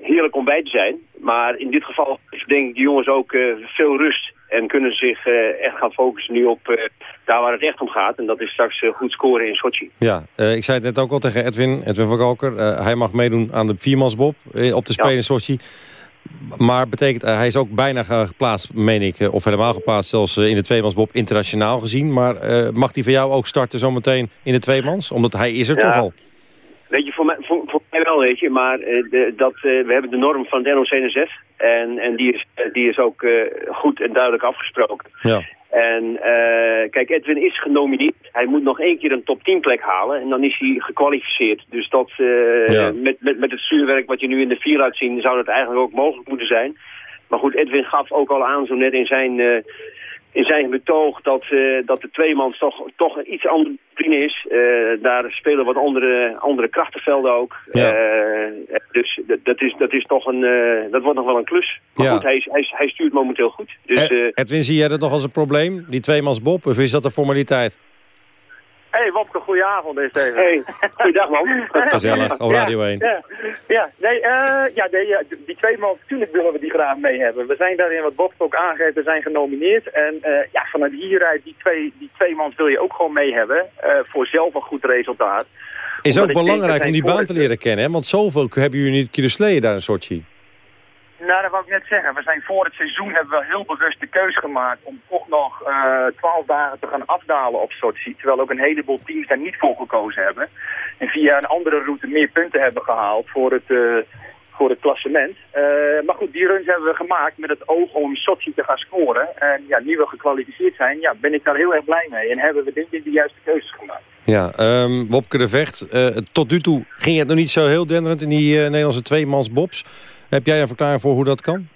heerlijk om bij te zijn. Maar in dit geval denk ik de jongens ook veel rust. En kunnen zich echt gaan focussen nu op daar waar het echt om gaat. En dat is straks goed scoren in Sochi. Ja, ik zei het net ook al tegen Edwin, Edwin van Kalker. hij mag meedoen aan de viermansbob op de Spelen ja. in Sochi. Maar betekent, hij is ook bijna geplaatst, meen ik, of helemaal geplaatst, zelfs in de tweemansbob internationaal gezien. Maar uh, mag hij voor jou ook starten zometeen in de tweemans? Omdat hij is er ja. toch al. Weet je, voor mij, voor, voor mij wel, weet je. Maar uh, de, dat, we hebben de norm van het NOC-NSF. En, en die, is, die is ook goed en duidelijk afgesproken. Ja. En uh, kijk, Edwin is genomineerd. Hij moet nog één keer een top 10 plek halen. En dan is hij gekwalificeerd. Dus dat, uh, ja. met, met, met het stuurwerk wat je nu in de vier laat zien... zou dat eigenlijk ook mogelijk moeten zijn. Maar goed, Edwin gaf ook al aan zo net in zijn, uh, in zijn betoog... dat, dat de tweemans toch, toch een iets andere discipline is. daar spelen wat andere, andere krachtenvelden ook. Ja. dus dat is, dat is toch een... dat wordt nog wel een klus. Maar Ja. goed, hij, hij, hij stuurt momenteel goed. Dus, Eh, Edwin, zie jij dat nog als een probleem? Die tweemansbob? Of is dat een formaliteit? Hey, Wopke, goedenavond is het even. Hey, goeiedag man. Gezellig, op Radio 1. Ja, ja, nee, uh, ja, nee, ja, die twee man, natuurlijk willen we die graag mee hebben. We zijn daarin, wat Bob ook aangeeft, we zijn genomineerd. En uh, ja, vanuit hieruit, die twee, die twee man wil je ook gewoon mee hebben. Uh, voor zelf een goed resultaat. Is Omdat ook belangrijk om die baan te leren kennen, hè? Want zoveel hebben jullie niet kunnen sleden daar in Sochi. Nou, dat wou ik net zeggen. We zijn voor het seizoen hebben we heel bewust de keus gemaakt om toch nog eh, twaalf dagen te gaan afdalen op Sochi. Terwijl ook een heleboel teams daar niet voor gekozen hebben. En via een andere route meer punten hebben gehaald voor het, eh, voor het klassement. Eh, maar goed, die runs hebben we gemaakt met het oog om Sochi te gaan scoren. En ja, nu we gekwalificeerd zijn, ja, ben ik daar heel erg blij mee. En hebben we denk ik de juiste keuzes gemaakt. Ja, um, Wopke de Vecht, uh, tot nu toe ging het nog niet zo heel denderend in die uh, Nederlandse tweemans bobs. Heb jij een verklaring voor hoe dat kan?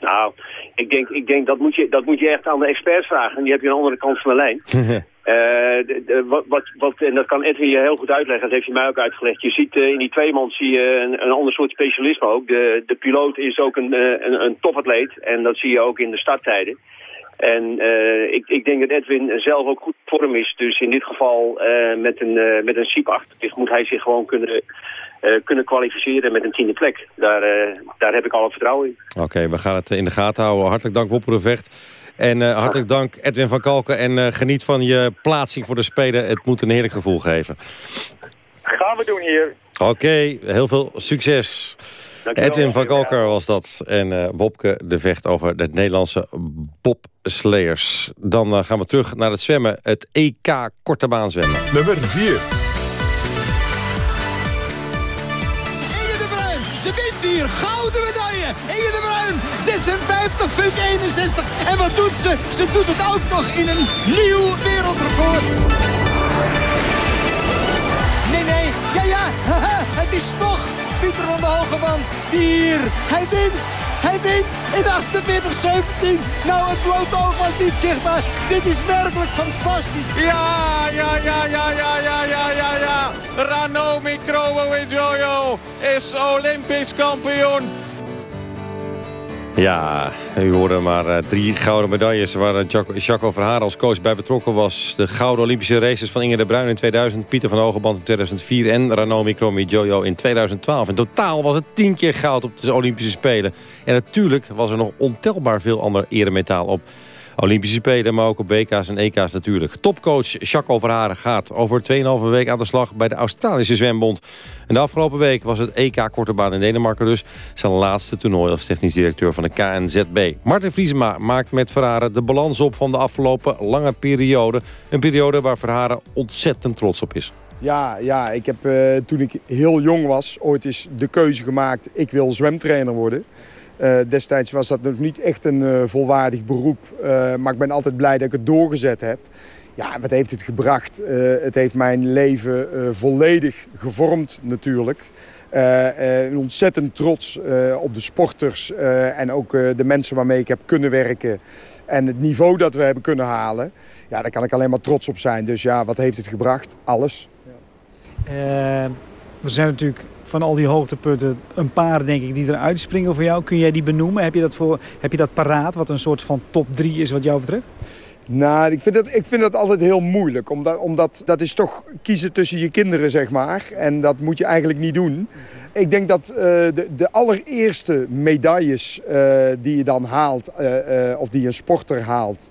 Nou, ik denk, ik denk dat, moet je, dat moet je echt aan de experts vragen. En die heb je aan de andere kant van de lijn. Uh, wat, wat, wat, en dat kan Edwin je heel goed uitleggen, dat heeft hij mij ook uitgelegd. Je ziet uh, in die tweeman zie je een, een ander soort specialisme ook. De, de piloot is ook een, een, een topatleet en dat zie je ook in de starttijden. En uh, ik, ik denk dat Edwin zelf ook goed vorm is. Dus in dit geval uh, met een, uh, met een SIEP achter moet hij zich gewoon kunnen, kunnen kwalificeren met een tiende plek. Daar, daar heb ik alle vertrouwen in. Oké, okay, we gaan het in de gaten houden. Hartelijk dank Wopper de Vecht. En hartelijk dank Edwin van Kalken. En geniet van je plaatsing voor de Spelen. Het moet een heerlijk gevoel geven. Gaan we doen hier. Oké, okay, heel veel succes. Edwin van Kalker was dat. En uh, Bobke de Vecht over de Nederlandse bobslayers. Dan uh, gaan we terug naar het zwemmen. Het EK korte baan zwemmen. Nummer 4. Inge de Bruin, ze wint hier. Gouden medaille. Inge de Bruin, 56, punt 61. En wat doet ze? Ze doet het ook nog in een nieuw wereldrecord. Nee, nee, ja, ja, haha, het is toch Pieter van de Hogeband. Hier, hij wint. Hij wint in 48-17. Nou, het blote oog was niet zichtbaar. Dit is werkelijk fantastisch. Ja, ja, ja, ja, ja, ja, ja, ja, ja. Ranomi Kromowidjojo is Olympisch kampioen. Ja, u hoorde maar uh, drie gouden medailles waar Jacco Verhaar als coach bij betrokken was. De gouden Olympische races van Inge de Bruin in 2000, Pieter van Hogeband in 2004 en Ranomi Kromi Jojo in 2012. In totaal was het tien keer goud op de Olympische Spelen. En natuurlijk was er nog ontelbaar veel ander eremetaal op. Olympische Spelen, maar ook op WK's en EK's natuurlijk. Topcoach Jacques Overharen gaat over 2,5 week aan de slag bij de Australische Zwembond. En de afgelopen week was het EK Korte Baan in Denemarken dus zijn laatste toernooi als technisch directeur van de KNZB. Martin Vriesema maakt met Verharen de balans op van de afgelopen lange periode. Een periode waar Verharen ontzettend trots op is. Ja, ja ik heb uh, toen ik heel jong was ooit eens de keuze gemaakt... ik wil zwemtrainer worden. Uh, destijds was dat nog niet echt een uh, volwaardig beroep. Uh, maar ik ben altijd blij dat ik het doorgezet heb. Ja, wat heeft het gebracht? het heeft mijn leven volledig gevormd natuurlijk. ontzettend trots op de sporters en ook de mensen waarmee ik heb kunnen werken. En het niveau dat we hebben kunnen halen. Ja, daar kan ik alleen maar trots op zijn. Dus ja, wat heeft het gebracht? Alles. Ja. zijn natuurlijk van al die hoogtepunten een paar denk ik die eruit springen voor jou. Kun jij die benoemen? Heb je dat, voor, heb je dat paraat wat een soort van top 3 is wat jou betreft? Nou, ik vind, dat, ik vind dat altijd heel moeilijk. Omdat, omdat dat is toch kiezen tussen je kinderen, zeg maar. En dat moet je eigenlijk niet doen. Ik denk dat uh, de, de, allereerste medailles uh, die je dan haalt, uh, of die een sporter haalt,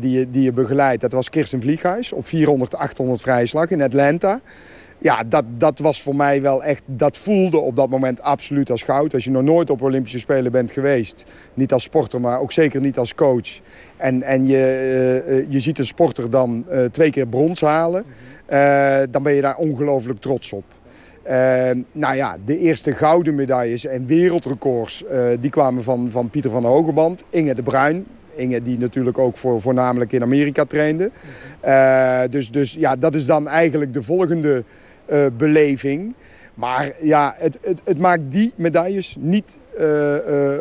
die, je, die je begeleidt, dat was Kirsten Vlieghuis op 400, 800 vrije slag in Atlanta ja, dat, dat was voor mij wel echt, dat voelde op dat moment absoluut als goud. Als je nog nooit op Olympische Spelen bent geweest, niet als sporter, maar ook zeker niet als coach. En, en je, uh, je ziet een sporter dan uh, twee keer brons halen, dan ben je daar ongelooflijk trots op. nou ja, de eerste gouden medailles en wereldrecords, die kwamen van, van Pieter van der Hogeband, Inge de Bruin, Inge die natuurlijk ook voor, voornamelijk in Amerika trainde. Dus, dus ja, dat is dan eigenlijk de volgende beleving. Maar ja, het, het, het, maakt die medailles niet uh,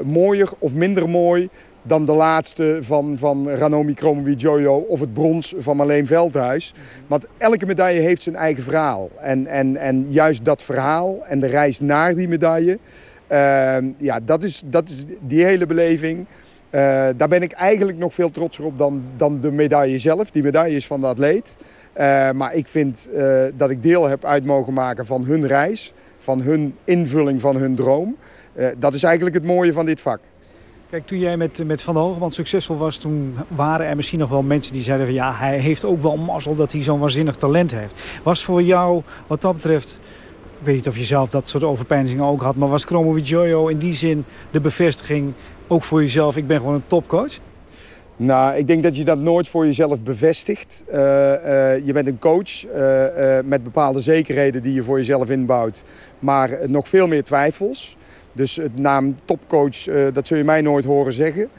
mooier of minder mooi dan de laatste van, van Ranomi Kromowidjojo of het brons van Marleen Veldhuis. Want elke medaille heeft zijn eigen verhaal. En, en, en juist dat verhaal en de reis naar die medaille... ja, dat is, dat is die hele beleving... Daar ben ik eigenlijk nog veel trotser op dan, dan de medaille zelf. Die medaille is van de atleet. Uh, maar ik vind uh, dat ik deel heb uit mogen maken van hun reis. Van hun invulling van hun droom. dat is eigenlijk het mooie van dit vak. Kijk, toen jij met, met Van der Hogeband succesvol was... toen waren er misschien nog wel mensen die zeiden van... ja, hij heeft ook wel mazzel dat hij zo'n waanzinnig talent heeft. Was voor jou, wat dat betreft... Ik weet niet of je zelf dat soort overpeinzingen ook had... maar was Chromo Jojo in die zin de bevestiging ook voor jezelf, ik ben gewoon een topcoach? Nou, ik denk dat je dat nooit voor jezelf bevestigt. Uh, uh, je bent een coach uh, met bepaalde zekerheden die je voor jezelf inbouwt. Maar nog veel meer twijfels. Dus het naam topcoach, dat zul je mij nooit horen zeggen.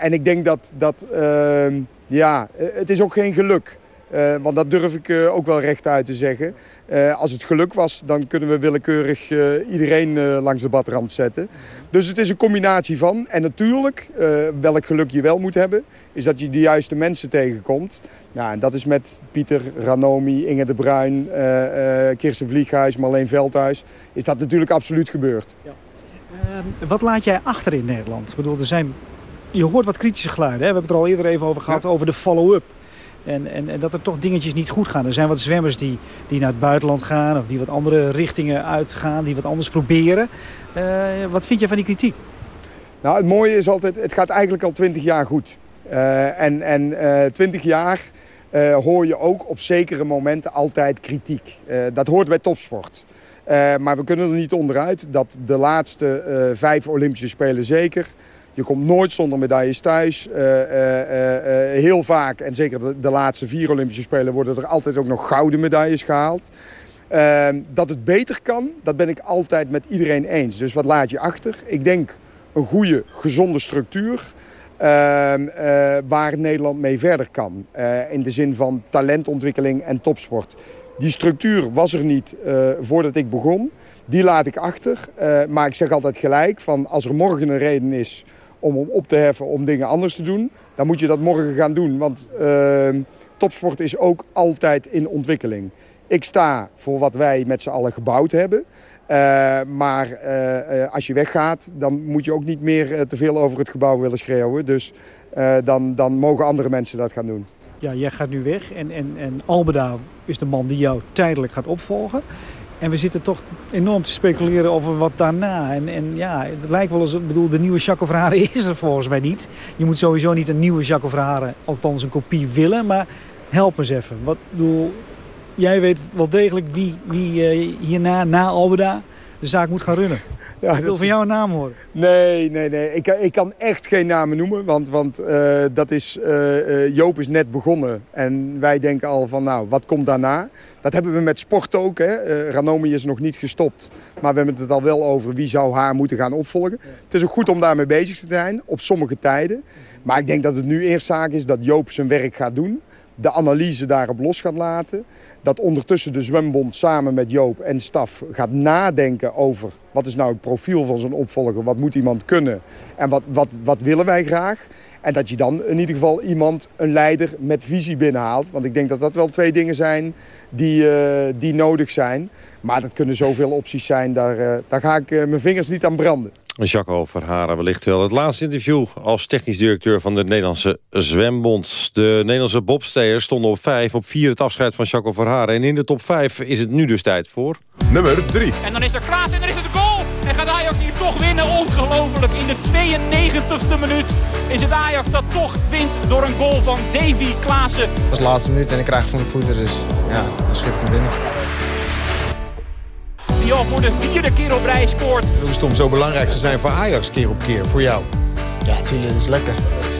en ik denk dat, dat ehm, ja, het is ook geen geluk uh, want dat durf ik uh, ook wel rechtuit te zeggen. Uh, als het geluk was, dan kunnen we willekeurig iedereen langs de badrand zetten. Dus het is een combinatie van. En natuurlijk, welk geluk je wel moet hebben, is dat je de juiste mensen tegenkomt. Nou, en dat is met Pieter Ranomi, Inge de Bruin, Kirsten Vlieghuis, Marleen Veldhuis. Is dat natuurlijk absoluut gebeurd. Ja. Ehm, wat laat jij achter in Nederland? Ik bedoel, er zijn, je hoort wat kritische geluiden. Hè? We hebben het er al eerder even over gehad, over de follow-up. En, en, en, dat er toch dingetjes niet goed gaan. Er zijn wat zwemmers die, die naar het buitenland gaan... of die wat andere richtingen uitgaan, die wat anders proberen. Uh, wat vind je van die kritiek? Nou, het mooie is altijd, het gaat eigenlijk al twintig jaar goed. Uh, en en uh, twintig jaar hoor je ook op zekere momenten altijd kritiek. dat hoort bij topsport. maar we kunnen er niet onderuit dat de laatste vijf Olympische Spelen zeker... Je komt nooit zonder medailles thuis. Eh, eh, eh, heel vaak, en zeker de, laatste vier Olympische Spelen... worden er altijd ook nog gouden medailles gehaald. Ehm, dat het beter kan, dat ben ik altijd met iedereen eens. Dus wat laat je achter? Ik denk een goede, gezonde structuur... Ehm, waar Nederland mee verder kan. in de zin van talentontwikkeling en topsport. Die structuur was er niet voordat ik begon. Die laat ik achter. maar ik zeg altijd gelijk, van als er morgen een reden is om op te heffen om dingen anders te doen, dan moet je dat morgen gaan doen. Want uh, topsport is ook altijd in ontwikkeling. Ik sta voor wat wij met z'n allen gebouwd hebben. Uh, maar uh, als je weggaat, dan moet je ook niet meer te veel over het gebouw willen schreeuwen. Dus dan, dan mogen andere mensen dat gaan doen. Ja, jij gaat nu weg en, en, en Albeda is de man die jou tijdelijk gaat opvolgen. En we zitten toch enorm te speculeren over wat daarna. En, en ja, het lijkt wel eens, ik bedoel, de nieuwe Jacques Verharen is er volgens mij niet. Je moet sowieso niet een nieuwe Jacques Verharen, althans een kopie willen. Maar help eens even. Wat, bedoel, jij weet wel degelijk wie, wie uh, hierna, na Albeda, de zaak moet gaan runnen. Ja, ik wil van jou een naam horen. Nee, nee, nee. Ik, ik kan echt geen namen noemen. Want, want uh, dat is, uh, Joop is net begonnen. En wij denken al van, nou, wat komt daarna? Dat hebben we met sport ook. Hè. Uh, Ranomi is nog niet gestopt. Maar we hebben het al wel over wie zou haar moeten gaan opvolgen. Het is ook goed om daarmee bezig te zijn. Op sommige tijden. Maar ik denk dat het nu eerst zaak is dat Joop zijn werk gaat doen. De analyse daarop los gaat laten dat ondertussen de zwembond samen met Joop en staf gaat nadenken over... wat is nou het profiel van zo'n opvolger, wat moet iemand kunnen en wat, wat, wat willen wij graag... En dat je dan in ieder geval iemand, een leider met visie binnenhaalt. Want ik denk dat dat wel twee dingen zijn die, uh, die nodig zijn. Maar dat kunnen zoveel opties zijn, daar, uh, daar ga ik uh, mijn vingers niet aan branden. Jacco Verharen wellicht wel. Het laatste interview als technisch directeur van de Nederlandse Zwembond. De Nederlandse bobsteyers stonden op 5, op 4 het afscheid van Jacco Verharen. En in de top 5 is het nu dus tijd voor... Nummer 3. En dan is er Klaas en dan is er de goal. En gaat Ajax hier toch winnen. Ongelooflijk. In de 92e minuut is het Ajax dat toch wint door een goal van Davy Klaassen. Dat is de laatste minuut en ik krijg van de voeten. Dus ja, dan schiet ik hem binnen die al voor de vierde keer op rij scoort. Hoe is het om zo belangrijk te zijn voor Ajax keer op keer, voor jou? Ja, natuurlijk, dat is lekker.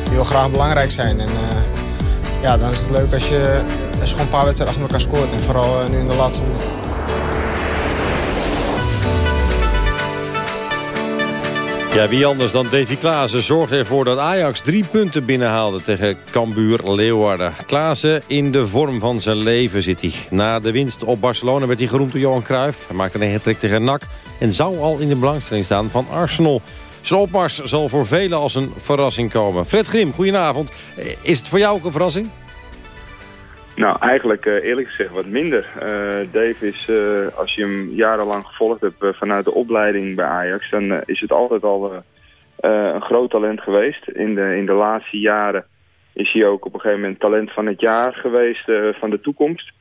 Je wil graag belangrijk zijn. En uh, ja, dan is het leuk als je, als je gewoon een paar wedstrijden achter elkaar scoort. En vooral uh, nu in de laatste minuut. Ja, wie anders dan Davy Klaassen zorgde ervoor dat Ajax drie punten binnenhaalde tegen Cambuur Leeuwarden. Klaassen in de vorm van zijn leven zit hij. Na de winst op Barcelona werd hij geroemd door Johan Cruijff. Hij maakte een hat tegen NAC en zou al in de belangstelling staan van Arsenal. Zijn opmars zal voor velen als een verrassing komen. Fred Grim, goedenavond. Is het voor jou ook een verrassing? Nou, eigenlijk uh, eerlijk gezegd wat minder. Uh, Dave is, uh, als je hem jarenlang gevolgd hebt vanuit de opleiding bij Ajax... dan is het altijd al een groot talent geweest. In de, in de laatste jaren is hij ook op een gegeven moment talent van het jaar geweest van de toekomst.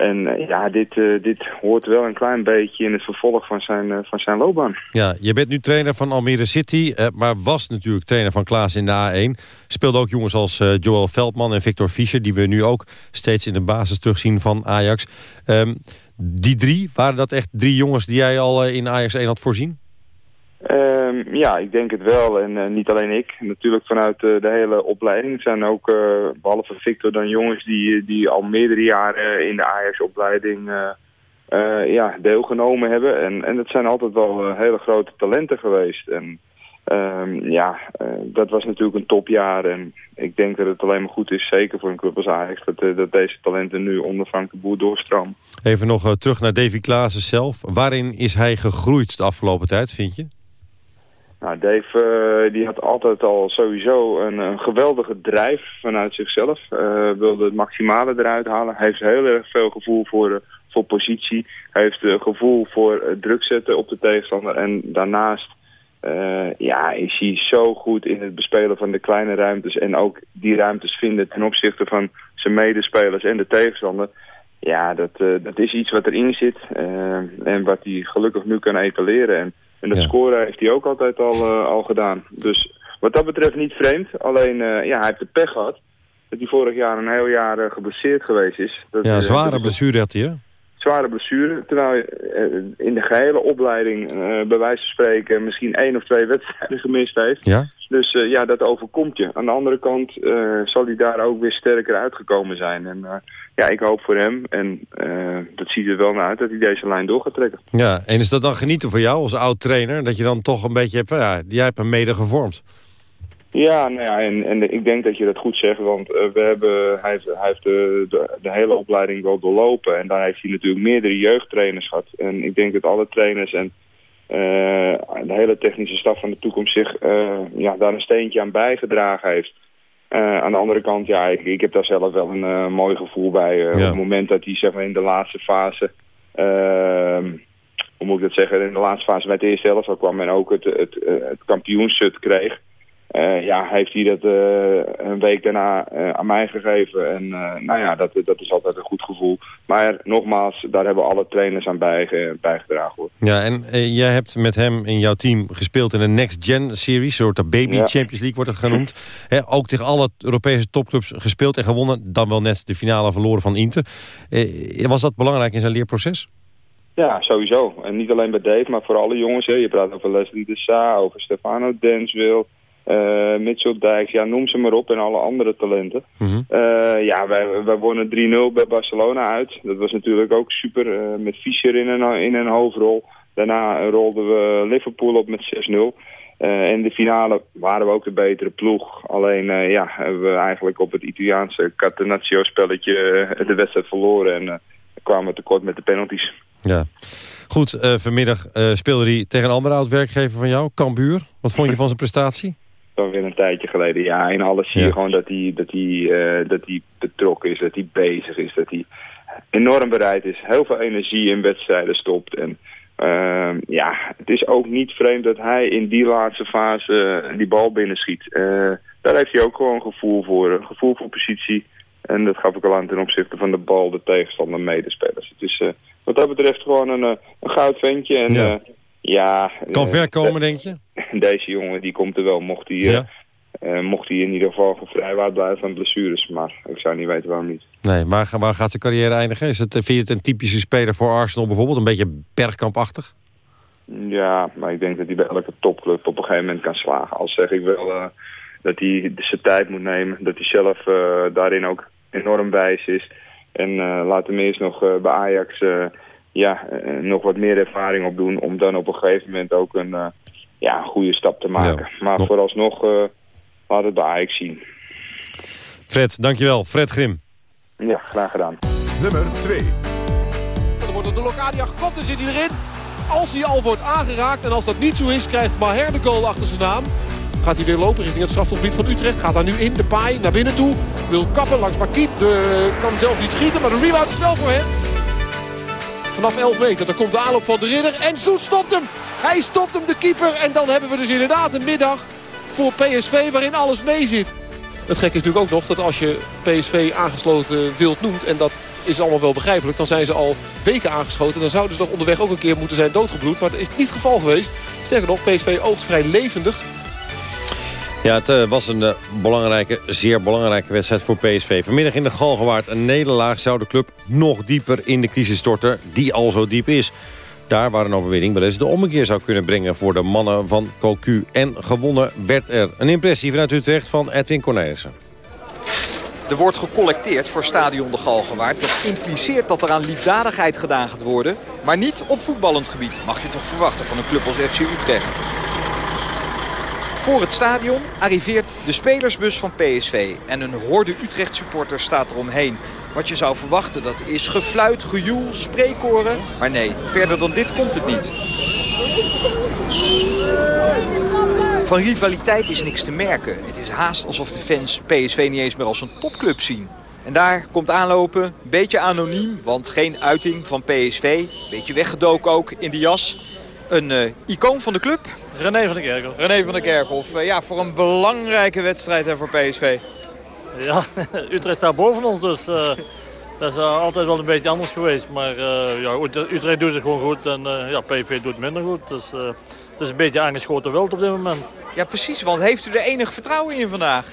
En uh, ja, dit, uh, dit hoort wel een klein beetje in het vervolg van zijn, uh, van zijn loopbaan. Ja, je bent nu trainer van Almere City, maar was natuurlijk trainer van Klaas in de A1. Speelde ook jongens als Joel Veldman en Victor Fischer... die we nu ook steeds in de basis terugzien van Ajax. Um, die drie, waren dat echt drie jongens die jij al in Ajax 1 had voorzien? Ehm, ja, ik denk het wel. En eh, niet alleen ik. Natuurlijk vanuit eh, de hele opleiding. Zijn ook, uh, behalve Victor, dan jongens die, die al meerdere jaren in de Ajax-opleiding ja, deelgenomen hebben. En, en het zijn altijd wel hele grote talenten geweest. En ehm, ja, dat was natuurlijk een topjaar. En ik denk dat het alleen maar goed is, zeker voor een club als Ajax, dat, dat deze talenten nu onder Frank de Boer doorstromen. Even nog terug naar Davy Klaassen zelf. Waarin is hij gegroeid de afgelopen tijd, vind je? Nou, Dave uh, die had altijd al sowieso een, geweldige drijf vanuit zichzelf. Uh, wilde het maximale eruit halen. Hij heeft heel erg veel gevoel voor, voor positie. Hij heeft gevoel voor druk zetten op de tegenstander. En daarnaast ja, is hij zo goed in het bespelen van de kleine ruimtes. En ook die ruimtes vinden ten opzichte van zijn medespelers en de tegenstander. Ja, dat, dat is iets wat erin zit. en wat hij gelukkig nu kan etaleren. En en dat scoren heeft hij ook altijd al, uh, al gedaan. Dus wat dat betreft niet vreemd. Alleen, uh, ja, hij heeft de pech gehad. Dat hij vorig jaar een heel jaar uh, geblesseerd geweest is. Dat, ja, zware blessure had hij, hè? Zware blessure. Terwijl je in de gehele opleiding, bij wijze van spreken, misschien één of twee wedstrijden gemist heeft. Ja? Dus ja, dat overkomt je. Aan de andere kant zal hij daar ook weer sterker uitgekomen zijn. En ja, ik hoop voor hem, en uh, dat ziet er wel naar uit, dat hij deze lijn door gaat trekken. Ja, en is dat dan genieten voor jou als oud-trainer? Dat je dan toch een beetje hebt, ja, jij hebt hem mede gevormd. Ja, nou ja en, en ik denk dat je dat goed zegt, want uh, we hebben, hij heeft, hij heeft de, de, de, hele opleiding wel doorlopen. En daar heeft hij natuurlijk meerdere jeugdtrainers gehad. En ik denk dat alle trainers en uh, de hele technische staf van de toekomst zich ja, daar een steentje aan bijgedragen heeft. Uh, aan de andere kant, ja, ik, ik heb daar zelf wel een mooi gevoel bij. Ja. Op het moment dat hij zeg maar, in de laatste fase, ehm, hoe moet ik dat zeggen, in de laatste fase bij het eerste helft kwam en ook het, het, het kampioenschut kreeg. Uh, ja, heeft hij dat uh, een week daarna uh, aan mij gegeven. En nou ja, dat, dat is altijd een goed gevoel. Maar nogmaals, daar hebben alle trainers aan bij, bijgedragen. Hoor. Ja, en jij hebt met hem in jouw team gespeeld in de Next Gen Series. Een soort Baby ja. Champions League wordt het genoemd. He, ook tegen alle Europese topclubs gespeeld en gewonnen. Dan wel net de finale verloren van Inter. was dat belangrijk in zijn leerproces? Ja, sowieso. En niet alleen bij Dave, maar voor alle jongens. Hè. Je praat over Leslie de Sa, over Stefano Denswil... Uh, Mitchell Dijks, ja, noem ze maar op en alle andere talenten. Mm -hmm. uh, ja, wij, wij wonnen 3-0 bij Barcelona uit. Dat was natuurlijk ook super uh, met Fischer in een, in een hoofdrol. Daarna rolden we Liverpool op met 6-0. in de finale waren we ook de betere ploeg. Alleen ja, hebben we eigenlijk op het Italiaanse Catenaccio spelletje de wedstrijd verloren. En kwamen we tekort met de penalties. Ja. Goed, vanmiddag speelde hij tegen een andere oud-werkgever van jou, Cambuur. Wat vond je van zijn prestatie? Dan weer een tijdje geleden. Ja, in alles zie je gewoon dat hij, dat, hij, uh, dat hij betrokken is, dat hij bezig is, dat hij enorm bereid is. Heel veel energie in wedstrijden stopt. En uh, ja, het is ook niet vreemd dat hij in die laatste fase uh, die bal binnenschiet. Uh, daar heeft hij ook gewoon gevoel voor. Gevoel voor positie. En dat gaf ik al aan ten opzichte van de bal, de tegenstander, medespelers. Het is wat dat betreft gewoon een, een goud ventje. En, ja. Ja. Kan ver komen, denk je? Deze jongen die komt er wel, mocht hij, ja. uh, mocht hij in ieder geval gevrijwaard blijven van blessures. Maar ik zou niet weten waarom niet. Nee, maar waar gaat zijn carrière eindigen? Is het, vind je het een typische speler voor Arsenal bijvoorbeeld? Een beetje bergkampachtig? Ja, maar ik denk dat hij bij elke topclub op een gegeven moment kan slagen. Al zeg ik wel uh, dat hij zijn tijd moet nemen. Dat hij zelf uh, daarin ook enorm wijs is. En laat hem eerst nog bij Ajax ja, uh, nog wat meer ervaring op doen... om dan op een gegeven moment ook een uh, ja, goede stap te maken. Ja. Maar vooralsnog uh, laat het bij Ajax zien. Fred, dankjewel. Fred Grim. Ja, graag gedaan. Nummer 2. Dan wordt er de Locadia gekopt en zit hij erin. Als hij al wordt aangeraakt en als dat niet zo is... krijgt Maher de goal achter zijn naam. Gaat hij weer lopen richting het strafgebied van Utrecht. Gaat daar nu in, de paai naar binnen toe. Wil kappen langs Marquiet. De, kan zelf niet schieten, maar de rebound is wel voor hem. Vanaf 11 meter. Dan komt de aanloop van de ridder. En Zoet stopt hem. Hij stopt hem, de keeper. En dan hebben we dus inderdaad een middag voor PSV waarin alles mee zit. Het gekke is natuurlijk ook nog dat als je PSV aangesloten wild noemt... en dat is allemaal wel begrijpelijk, dan zijn ze al weken aangeschoten. Dan zouden ze toch onderweg ook een keer moeten zijn doodgebloed. Maar dat is niet het geval geweest. Sterker nog, PSV oogt vrij levendig. Ja, het uh, was een uh, belangrijke, zeer belangrijke wedstrijd voor PSV. Vanmiddag in de Galgenwaard een nederlaag zou de club nog dieper in de crisis storten, die al zo diep is. Daar waar een overwinning wel eens de ommekeer zou kunnen brengen voor de mannen van Cocu. En gewonnen werd er. Een impressie vanuit Utrecht van Edwin Cornelissen. Er wordt gecollecteerd voor stadion de Galgenwaard. Dat impliceert dat er aan liefdadigheid gedaan gaat worden. Maar niet op voetballend gebied. Mag je toch verwachten van een club als FC Utrecht. Voor het stadion arriveert de spelersbus van PSV. En een horde Utrecht supporters staat eromheen. Wat je zou verwachten, dat is gefluit, gejoel, spreekoren. Maar nee, verder dan dit komt het niet. Van rivaliteit is niks te merken. Het is haast alsof de fans PSV niet eens meer als een topclub zien. En daar komt aanlopen, beetje anoniem, want geen uiting van PSV. Beetje weggedoken ook in de jas. Een uh, icoon van de club. René van der Kerkhof. René van der Kerkhof. Uh, ja, voor een belangrijke wedstrijd hè, voor PSV. Ja, Utrecht staat boven ons, dus uh, dat is altijd wel een beetje anders geweest. Maar ja, Utrecht doet het gewoon goed en ja, PSV doet het minder goed. Dus het is een beetje aangeschoten wild op dit moment. Ja, precies. Want heeft u er enig vertrouwen in vandaag?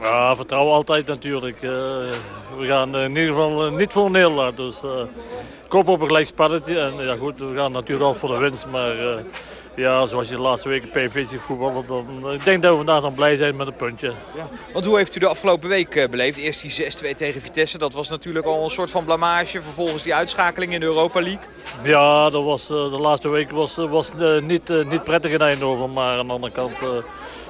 Ja, vertrouwen altijd natuurlijk. We gaan in ieder geval niet voor een nederlaag. Dus uh, kop op een gelijk spelletje. En ja goed, we gaan natuurlijk al voor de winst. Maar ja, zoals je de laatste weken PV ziet voetballen, dan ik denk dat we vandaag dan blij zijn met een puntje. Ja. Want hoe heeft u de afgelopen week beleefd? Eerst die 6-2 tegen Vitesse, dat was natuurlijk al een soort van blamage. Vervolgens die uitschakeling in de Europa League. Ja, dat was, de laatste week was, was niet, niet prettig in Eindhoven. Maar aan de andere kant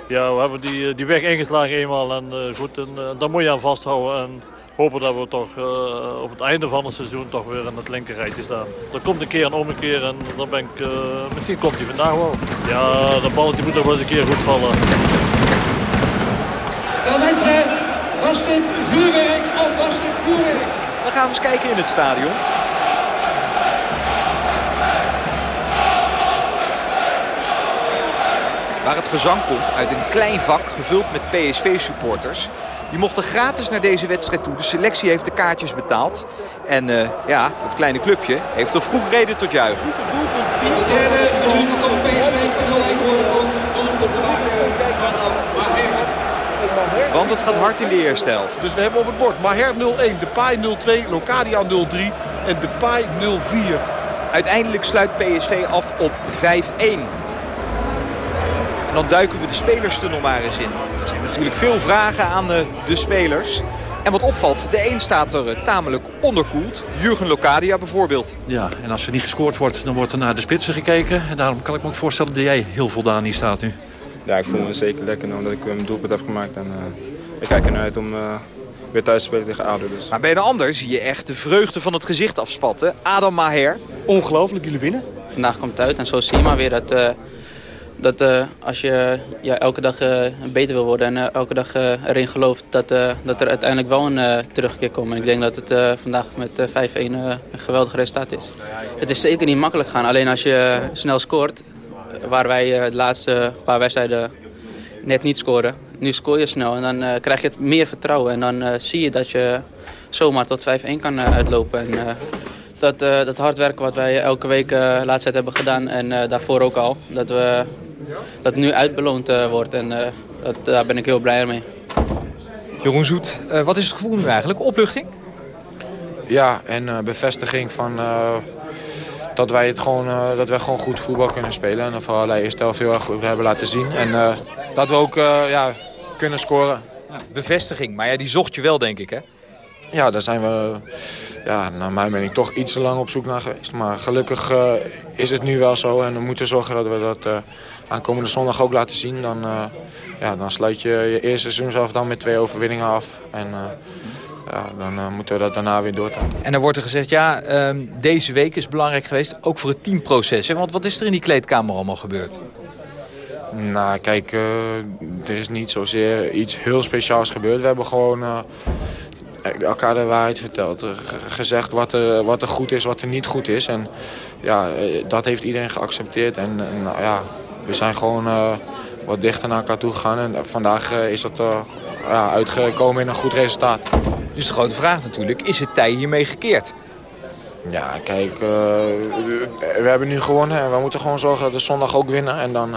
ja, we hebben die, die weg ingeslagen eenmaal en goed, en, daar moet je aan vasthouden. En hopen dat we toch uh, op het einde van het seizoen toch weer in het linkerrijtje staan. Er komt een keer een ommekeer en dan ben ik, misschien komt hij vandaag wel. Ja, de balletje moet toch wel eens een keer goed vallen. Wel mensen, was dit vuurwerk of was dit vuurwerk? Dan gaan we eens kijken in het stadion. waar het gezang komt uit een klein vak gevuld met PSV-supporters. Die mochten gratis naar deze wedstrijd toe. De selectie heeft de kaartjes betaald. En uh, ja, dat kleine clubje heeft er vroeg reden tot juichen. In de derde minuut kan PSV gelijk worden om doelpunt te maken. Maar dan Maher. Want het gaat hard in de eerste helft. Dus we hebben op het bord Maher 0-1, Depay 0-2, Locadia 0-3 en Depay 0-4. Uiteindelijk sluit PSV af op 5-1. En dan duiken we de spelerstunnel maar eens in. Er zijn natuurlijk veel vragen aan de, de spelers. En wat opvalt, de een staat er tamelijk onderkoeld. Jurgen Locadia bijvoorbeeld. Ja, en als er niet gescoord wordt, dan wordt er naar de spitsen gekeken. En daarom kan ik me ook voorstellen dat jij heel voldaan hier staat nu. Ja, ik voel me zeker lekker omdat ik een doelpunt heb gemaakt. En uh, ik kijk ernaar uit om uh, weer thuis te spelen tegen ADO. Dus. Maar bij de ander zie je echt de vreugde van het gezicht afspatten. Adam Maher. Ongelooflijk, jullie winnen. Vandaag komt het uit en zo zie je maar weer dat... Uh dat uh, als je ja, elke dag uh, beter wil worden en uh, elke dag erin gelooft, dat, dat er uiteindelijk wel een terugkeer komt. En ik denk dat het vandaag met 5-1 een geweldig resultaat is. Het is zeker niet makkelijk gaan, alleen als je snel scoort, waar wij de laatste paar wedstrijden net niet scoren. Nu scoor je snel en dan krijg je meer vertrouwen en dan zie je dat je zomaar tot 5-1 kan uitlopen. En, dat, dat hard werken wat wij elke week tijd hebben gedaan en daarvoor ook al, dat, we, dat nu uitbeloond wordt en dat, daar ben ik heel blij mee. Jeroen Zoet, wat is het gevoel nu eigenlijk? Opluchting? Ja, en bevestiging van dat wij het gewoon, dat wij gewoon goed voetbal kunnen spelen. En vooral de eerste helft heel erg goed hebben laten zien. En dat we ook ja, kunnen scoren. Bevestiging, maar ja, die zocht je wel denk ik hè? Ja, daar zijn we ja, naar mijn mening toch iets te lang op zoek naar geweest. Maar gelukkig uh, is het nu wel zo. En we moeten zorgen dat we dat uh, aankomende zondag ook laten zien. Dan, uh, ja, dan sluit je je eerste seizoen zelf dan met twee overwinningen af. En ja, dan moeten we dat daarna weer doortrekken. En dan wordt er gezegd, ja, ehm, deze week is belangrijk geweest. Ook voor het teamproces. Hè? Want wat is er in die kleedkamer allemaal gebeurd? Nou, kijk, er is niet zozeer iets heel speciaals gebeurd. We hebben gewoon elkaar de waarheid verteld. Gezegd wat er, wat er goed is, wat er niet goed is. En ja, eh, dat heeft iedereen geaccepteerd. En, en nou ja, we zijn gewoon uh, wat dichter naar elkaar toe gegaan. En vandaag uh, is dat ja, uitgekomen in een goed resultaat. Dus de grote vraag natuurlijk, is het tij hiermee gekeerd? Ja, kijk, we hebben nu gewonnen en we moeten gewoon zorgen dat we zondag ook winnen. En dan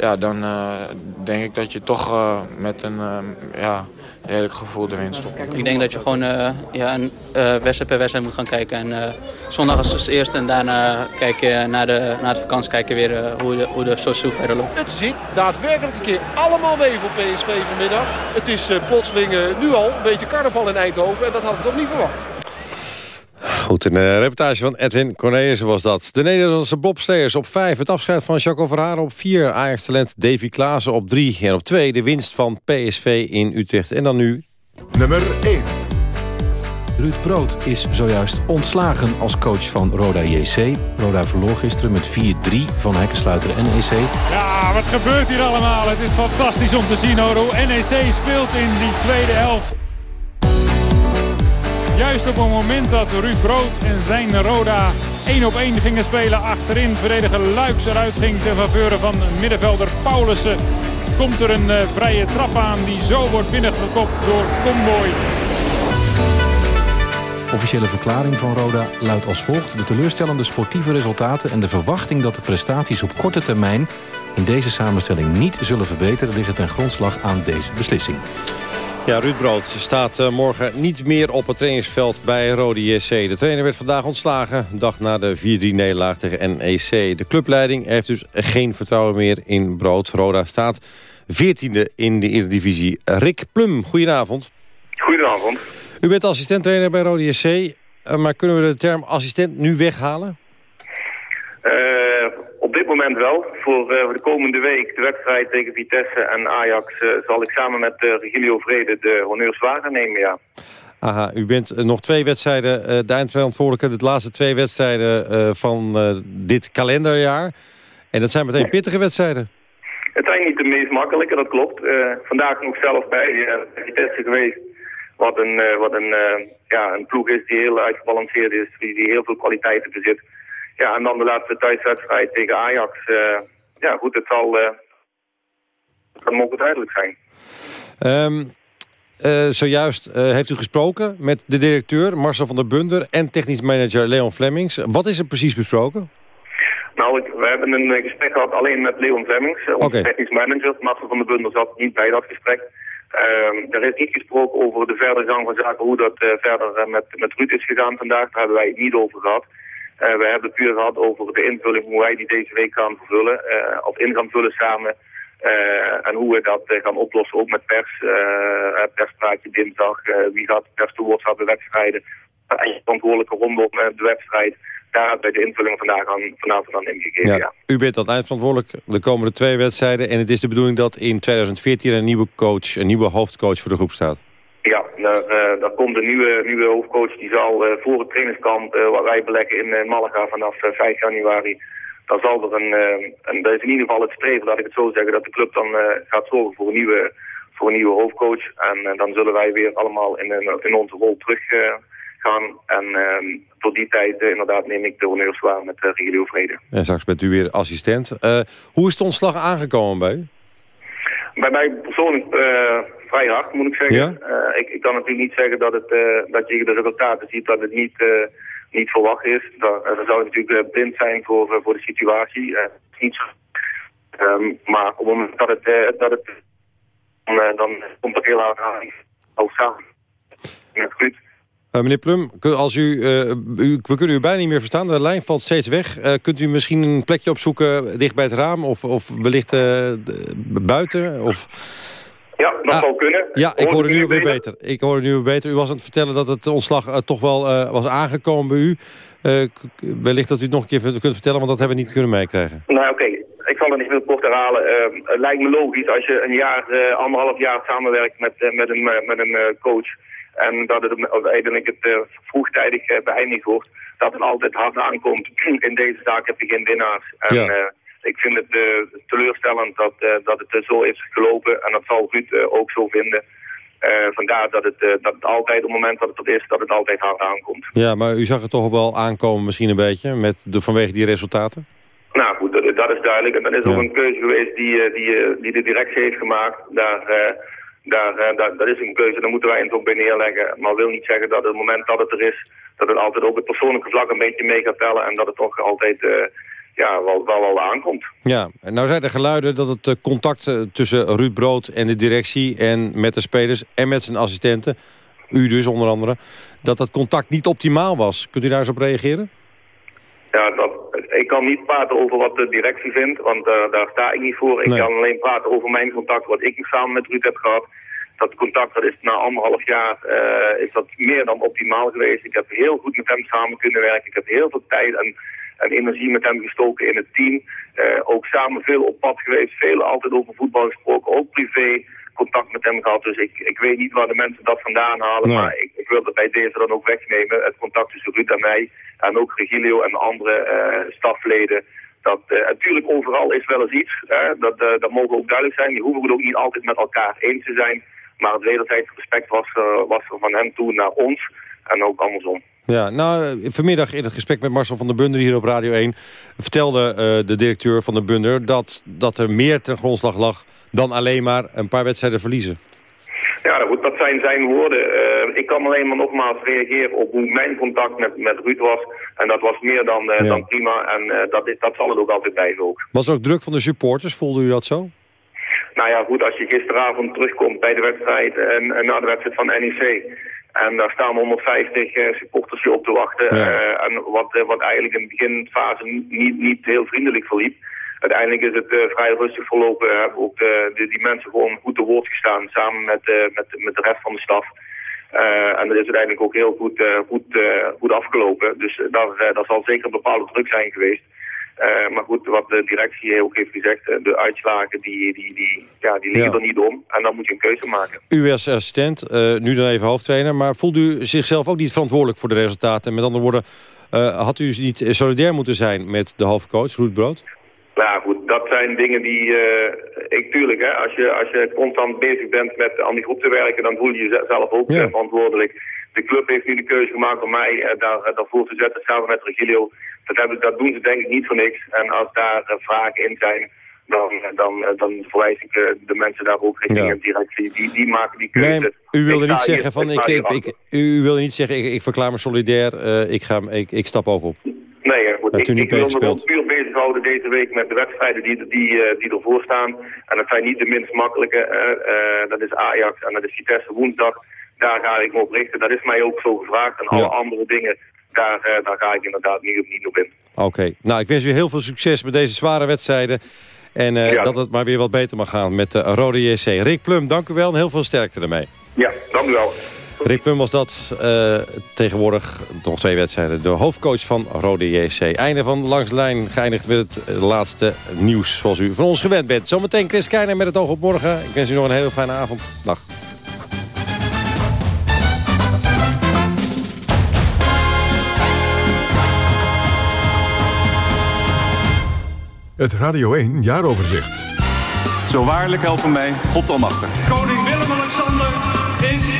ja, dan denk ik dat je toch met een ja, redelijk gevoel erin stopt. Ik denk dat je gewoon ja, een wedstrijd per wedstrijd moet gaan kijken. En zondag is het eerste en daarna kijk je naar de, naar de vakantie kijken weer hoe, de, hoe de verder loopt. Het zit daadwerkelijk een keer allemaal mee voor PSV vanmiddag. Het is plotseling nu al een beetje carnaval in Eindhoven en dat hadden we toch niet verwacht. Goed, een uh, reportage van Edwin Cornelissen was dat. De Nederlandse bobslayers op 5. Het afscheid van Jaco Verharen op 4. Ajax-talent Davy Klaassen op 3. En op 2 de winst van PSV in Utrecht. En dan nu... Nummer 1. Ruud Brood is zojuist ontslagen als coach van Roda JC. Roda verloor gisteren met 4-3 van Hekkensluiter NEC. Ja, wat gebeurt hier allemaal? Het is fantastisch om te zien hoor, hoe NEC speelt in die tweede helft. Juist op het moment dat Ruud Brood en zijn Roda 1 op 1 gingen spelen achterin. Verdediger Luiks eruit ging ten faveur van middenvelder Paulussen. Komt er een uh, vrije trap aan die zo wordt binnengekopt door Comboy. Officiële verklaring van Roda luidt als volgt. De teleurstellende sportieve resultaten en de verwachting dat de prestaties op korte termijn in deze samenstelling niet zullen verbeteren liggen ten grondslag aan deze beslissing. Ja, Ruud Brood staat uh, morgen niet meer op het trainingsveld bij Rode JC. De trainer werd vandaag ontslagen, dag na de 4-3-nederlaag tegen NEC. De clubleiding heeft dus geen vertrouwen meer in Brood. Roda staat 14e in de Eredivisie. Rick Plum, goedenavond. Goedenavond. U bent assistent-trainer bij Rode JC, uh, maar kunnen we de term assistent nu weghalen? Uh, op dit moment wel. Voor, uh, voor, de komende week, de wedstrijd tegen Vitesse en Ajax... Uh, zal ik samen met uh, Regilio Vrede de honneurs waarnemen, ja. Aha, u bent nog twee wedstrijden de eindverantwoordelijke... de laatste twee wedstrijden van dit kalenderjaar. En dat zijn meteen pittige wedstrijden. Het zijn niet de meest makkelijke, dat klopt. vandaag nog zelf bij Vitesse geweest... Wat een, wat een, ja, een ploeg is die heel uitgebalanceerd is, die, die heel veel kwaliteiten bezit... Ja, en dan de laatste thuiswedstrijd tegen Ajax. Uh, ja, goed, het zal... Dat moet duidelijk zijn. Um, uh, zojuist heeft u gesproken met de directeur Marcel van der Bunder... en technisch manager Leon Flemings. Wat is er precies besproken? Nou, we hebben een gesprek gehad alleen met Leon Flemings, onze okay. technisch manager. Marcel van der Bunder zat niet bij dat gesprek. Uh, er is niet gesproken over de verdere gang van zaken, hoe dat verder met, met Ruud is gegaan vandaag. Daar hebben wij het niet over gehad. Uh, we hebben het puur gehad over de invulling, hoe wij die deze week gaan vervullen, uh, of in gaan vullen samen. Uh, en hoe we dat gaan oplossen, ook met pers, perspraatje dinsdag, wie gaat pers toewoord de wedstrijden. En verantwoordelijke rondom de wedstrijd, daar bij de invulling vandaag aan, vanavond aan ingegeven. Ja, ja. U bent dan eindverantwoordelijk de komende twee wedstrijden en het is de bedoeling dat in 2014 een nieuwe coach, een nieuwe hoofdcoach voor de groep staat. Ja, daar, uh, daar komt een nieuwe, nieuwe hoofdcoach. Die zal uh, voor het trainingskamp uh, wij beleggen in Malaga vanaf 5 januari... Dan zal er een, en dat is in ieder geval het streven, laat ik het zo zeggen... dat de club dan gaat zorgen voor een nieuwe, voor een nieuwe hoofdcoach. En dan zullen wij weer allemaal in, in onze rol terug gaan. En ehm, tot die tijd inderdaad neem ik de honneurs waar met uh, Vrede. En straks bent u weer assistent. hoe is de ontslag aangekomen bij u? Bij mij persoonlijk vrij hard, moet ik zeggen. Ja? Uh, ik, ik, kan natuurlijk niet zeggen dat, het, uh, dat je de resultaten ziet dat het niet, niet verwacht is. Dan, dan zou het natuurlijk blind zijn voor, voor de situatie. niet zo. Um, maar op het moment dat het, dat het dan, dan komt er heel hard aan. Ook samen. Met goed. Uh, meneer Plum, als u, uh, u, we kunnen u bijna niet meer verstaan. De lijn valt steeds weg. Uh, kunt u misschien een plekje opzoeken dicht bij het raam? Of, of wellicht buiten? Of... Ja, dat ah, zou kunnen. Ja, ik hoor, nu weer beter. Ik hoor nu weer beter. U was aan het vertellen dat het ontslag toch wel was aangekomen bij u. Wellicht dat u het nog een keer kunt vertellen, want dat hebben we niet kunnen meekrijgen. Nou oké, okay. ik zal het niet veel kort herhalen. het lijkt me logisch als je een jaar, anderhalf jaar samenwerkt met, met een, met een coach... en dat het uiteindelijk het vroegtijdig beëindigd wordt... dat het altijd hard aankomt. In deze zaak heb je geen winnaars. En, ja ik vind het teleurstellend dat, dat het zo is gelopen. En dat zal Ruud ook zo vinden. vandaar dat het, dat het altijd, op het moment dat het er is, dat het altijd hard aankomt. Ja, maar u zag het toch wel aankomen misschien een beetje, met de, vanwege die resultaten? Nou goed, dat, dat is duidelijk. En dan is ook een keuze geweest die, die, die de directie heeft gemaakt. Daar, daar, daar, dat is een keuze, daar moeten wij het ook bij neerleggen. Maar wil niet zeggen dat op het moment dat het er is, dat het altijd ook het persoonlijke vlak een beetje mee gaat tellen. En dat het toch altijd ja, wel, wel, wel aankomt. Ja, en nou zijn er geluiden dat het contact tussen Ruud Brood en de directie... en met de spelers en met zijn assistenten, u dus onder andere... dat dat contact niet optimaal was. Kunt u daar eens op reageren? Ja, dat, ik kan niet praten over wat de directie vindt, want uh, daar sta ik niet voor. Ik nee. kan alleen praten over mijn contact, wat ik samen met Ruud heb gehad. Dat contact dat is na anderhalf jaar uh, is dat meer dan optimaal geweest. Ik heb heel goed met hem samen kunnen werken. Ik heb heel veel tijd en, en energie met hem gestoken in het team. Uh, ook samen veel op pad geweest, veel altijd over voetbal gesproken, ook privé contact met hem gehad. Dus ik, ik weet niet waar de mensen dat vandaan halen. Nee. Maar ik, ik wil dat bij deze dan ook wegnemen. Het contact tussen Ruud en mij. En ook Regilio en andere uh, stafleden. Dat uh, natuurlijk overal is wel eens iets. Hè? Dat, uh, dat mogen ook duidelijk zijn. Die hoeven het ook niet altijd met elkaar eens te zijn. Maar het wederzijds respect was, was er van hem toe naar ons. En ook andersom. Ja, nou, vanmiddag in het gesprek met Marcel van der Bunder hier op Radio 1... vertelde uh, de directeur van de Bunder dat, dat er meer ten grondslag lag... dan alleen maar een paar wedstrijden verliezen. Ja, goed, dat zijn zijn woorden. Uh, ik kan alleen maar nogmaals reageren op hoe mijn contact met, met Ruud was. En dat was meer dan, uh, ja. dan prima. En uh, dat, is, dat zal het ook altijd blijven ook. Was er ook druk van de supporters? Voelde u dat zo? Nou ja, goed, als je gisteravond terugkomt bij de wedstrijd en, en na de wedstrijd van NEC... En daar staan 150 uh, supporters je op te wachten. Ja. Uh, en wat, uh, wat eigenlijk in de beginfase niet, niet heel vriendelijk verliep. Uiteindelijk is het uh, vrij rustig verlopen. Hebben ook de, de, die mensen gewoon goed te woord gestaan. Samen met, met, met de rest van de staf. en dat is uiteindelijk ook heel goed, goed, goed afgelopen. Dus daar, daar zal zeker een bepaalde druk zijn geweest. Uh, maar goed, wat de directie ook heeft gezegd, de uitslagen die, die, die, ja, die liggen ja. er niet om. En dan moet je een keuze maken. U als assistent, uh, nu dan even hoofdtrainer, maar voelt u zichzelf ook niet verantwoordelijk voor de resultaten? Met andere woorden, uh, had u niet solidair moeten zijn met de hoofdcoach, Ruud Brood? Nou goed, dat zijn dingen die, ik tuurlijk, hè, als, je, als je constant bezig bent met aan die groep te werken, dan voel je jezelf ook ja. verantwoordelijk. De club heeft nu de keuze gemaakt om mij uh, daar, daarvoor te zetten samen met Regilio. Dat, hebben, dat doen ze denk ik niet voor niks. En als daar uh, vragen in zijn, dan, dan, dan verwijs ik de mensen daar ook richting ja. directie. Die, die maken die keuze. Nee, u wilde niet zeggen hier, van ik, ik, ik, u wilde niet zeggen ik, ik verklaar me solidair, ik, ga, ik, ik stap ook op. Nee, goed. Ik, ik wil me puur bezighouden deze week met de wedstrijden die, die, die ervoor staan. En dat zijn niet de minst makkelijke. dat is Ajax en dat is Vitesse woensdag daar ga ik me op richten. Dat is mij ook zo gevraagd. En alle ja. andere dingen, daar, uh, daar ga ik inderdaad niet op, niet op in. Oké. Okay. Nou, ik wens u heel veel succes met deze zware wedstrijden. En uh, ja. dat het maar weer wat beter mag gaan met de uh, Rode JC. Rick Plum, dank u wel en heel veel sterkte ermee. Ja, dank u wel. Rick Plum was dat. Uh, tegenwoordig nog twee wedstrijden. De hoofdcoach van Rode JC. Einde van Langs de Lijn geëindigd met het laatste nieuws zoals u van ons gewend bent. Zometeen Chris Keijner met het oog op morgen. Ik wens u nog een hele fijne avond. Dag. Het Radio 1 jaaroverzicht. Zo waarlijk helpen mij, God almachtig. Koning Willem-Alexander is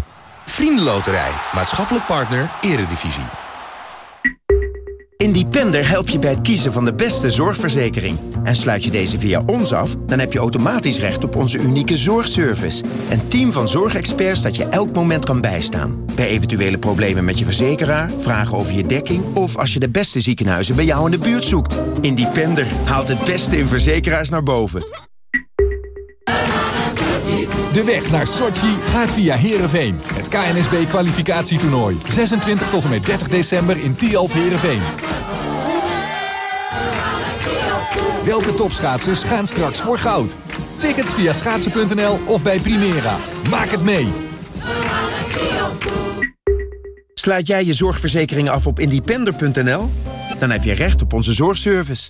Vriendenloterij, maatschappelijk partner, eredivisie. Independer helpt je bij het kiezen van de beste zorgverzekering. En sluit je deze via ons af, dan heb je automatisch recht op onze unieke zorgservice. Een team van zorgexperts dat je elk moment kan bijstaan. Bij eventuele problemen met je verzekeraar, vragen over je dekking... of als je de beste ziekenhuizen bij jou in de buurt zoekt. Independer haalt het beste in verzekeraars naar boven. De weg naar Sochi gaat via Heerenveen. Het KNSB kwalificatietoernooi. 26 tot en met 30 december in Tialf Heerenveen. Welke topschaatsers gaan straks voor goud? Tickets via schaatsen.nl of bij Primera. Maak het mee! Sluit jij je zorgverzekering af op independer.nl? Dan heb je recht op onze zorgservice.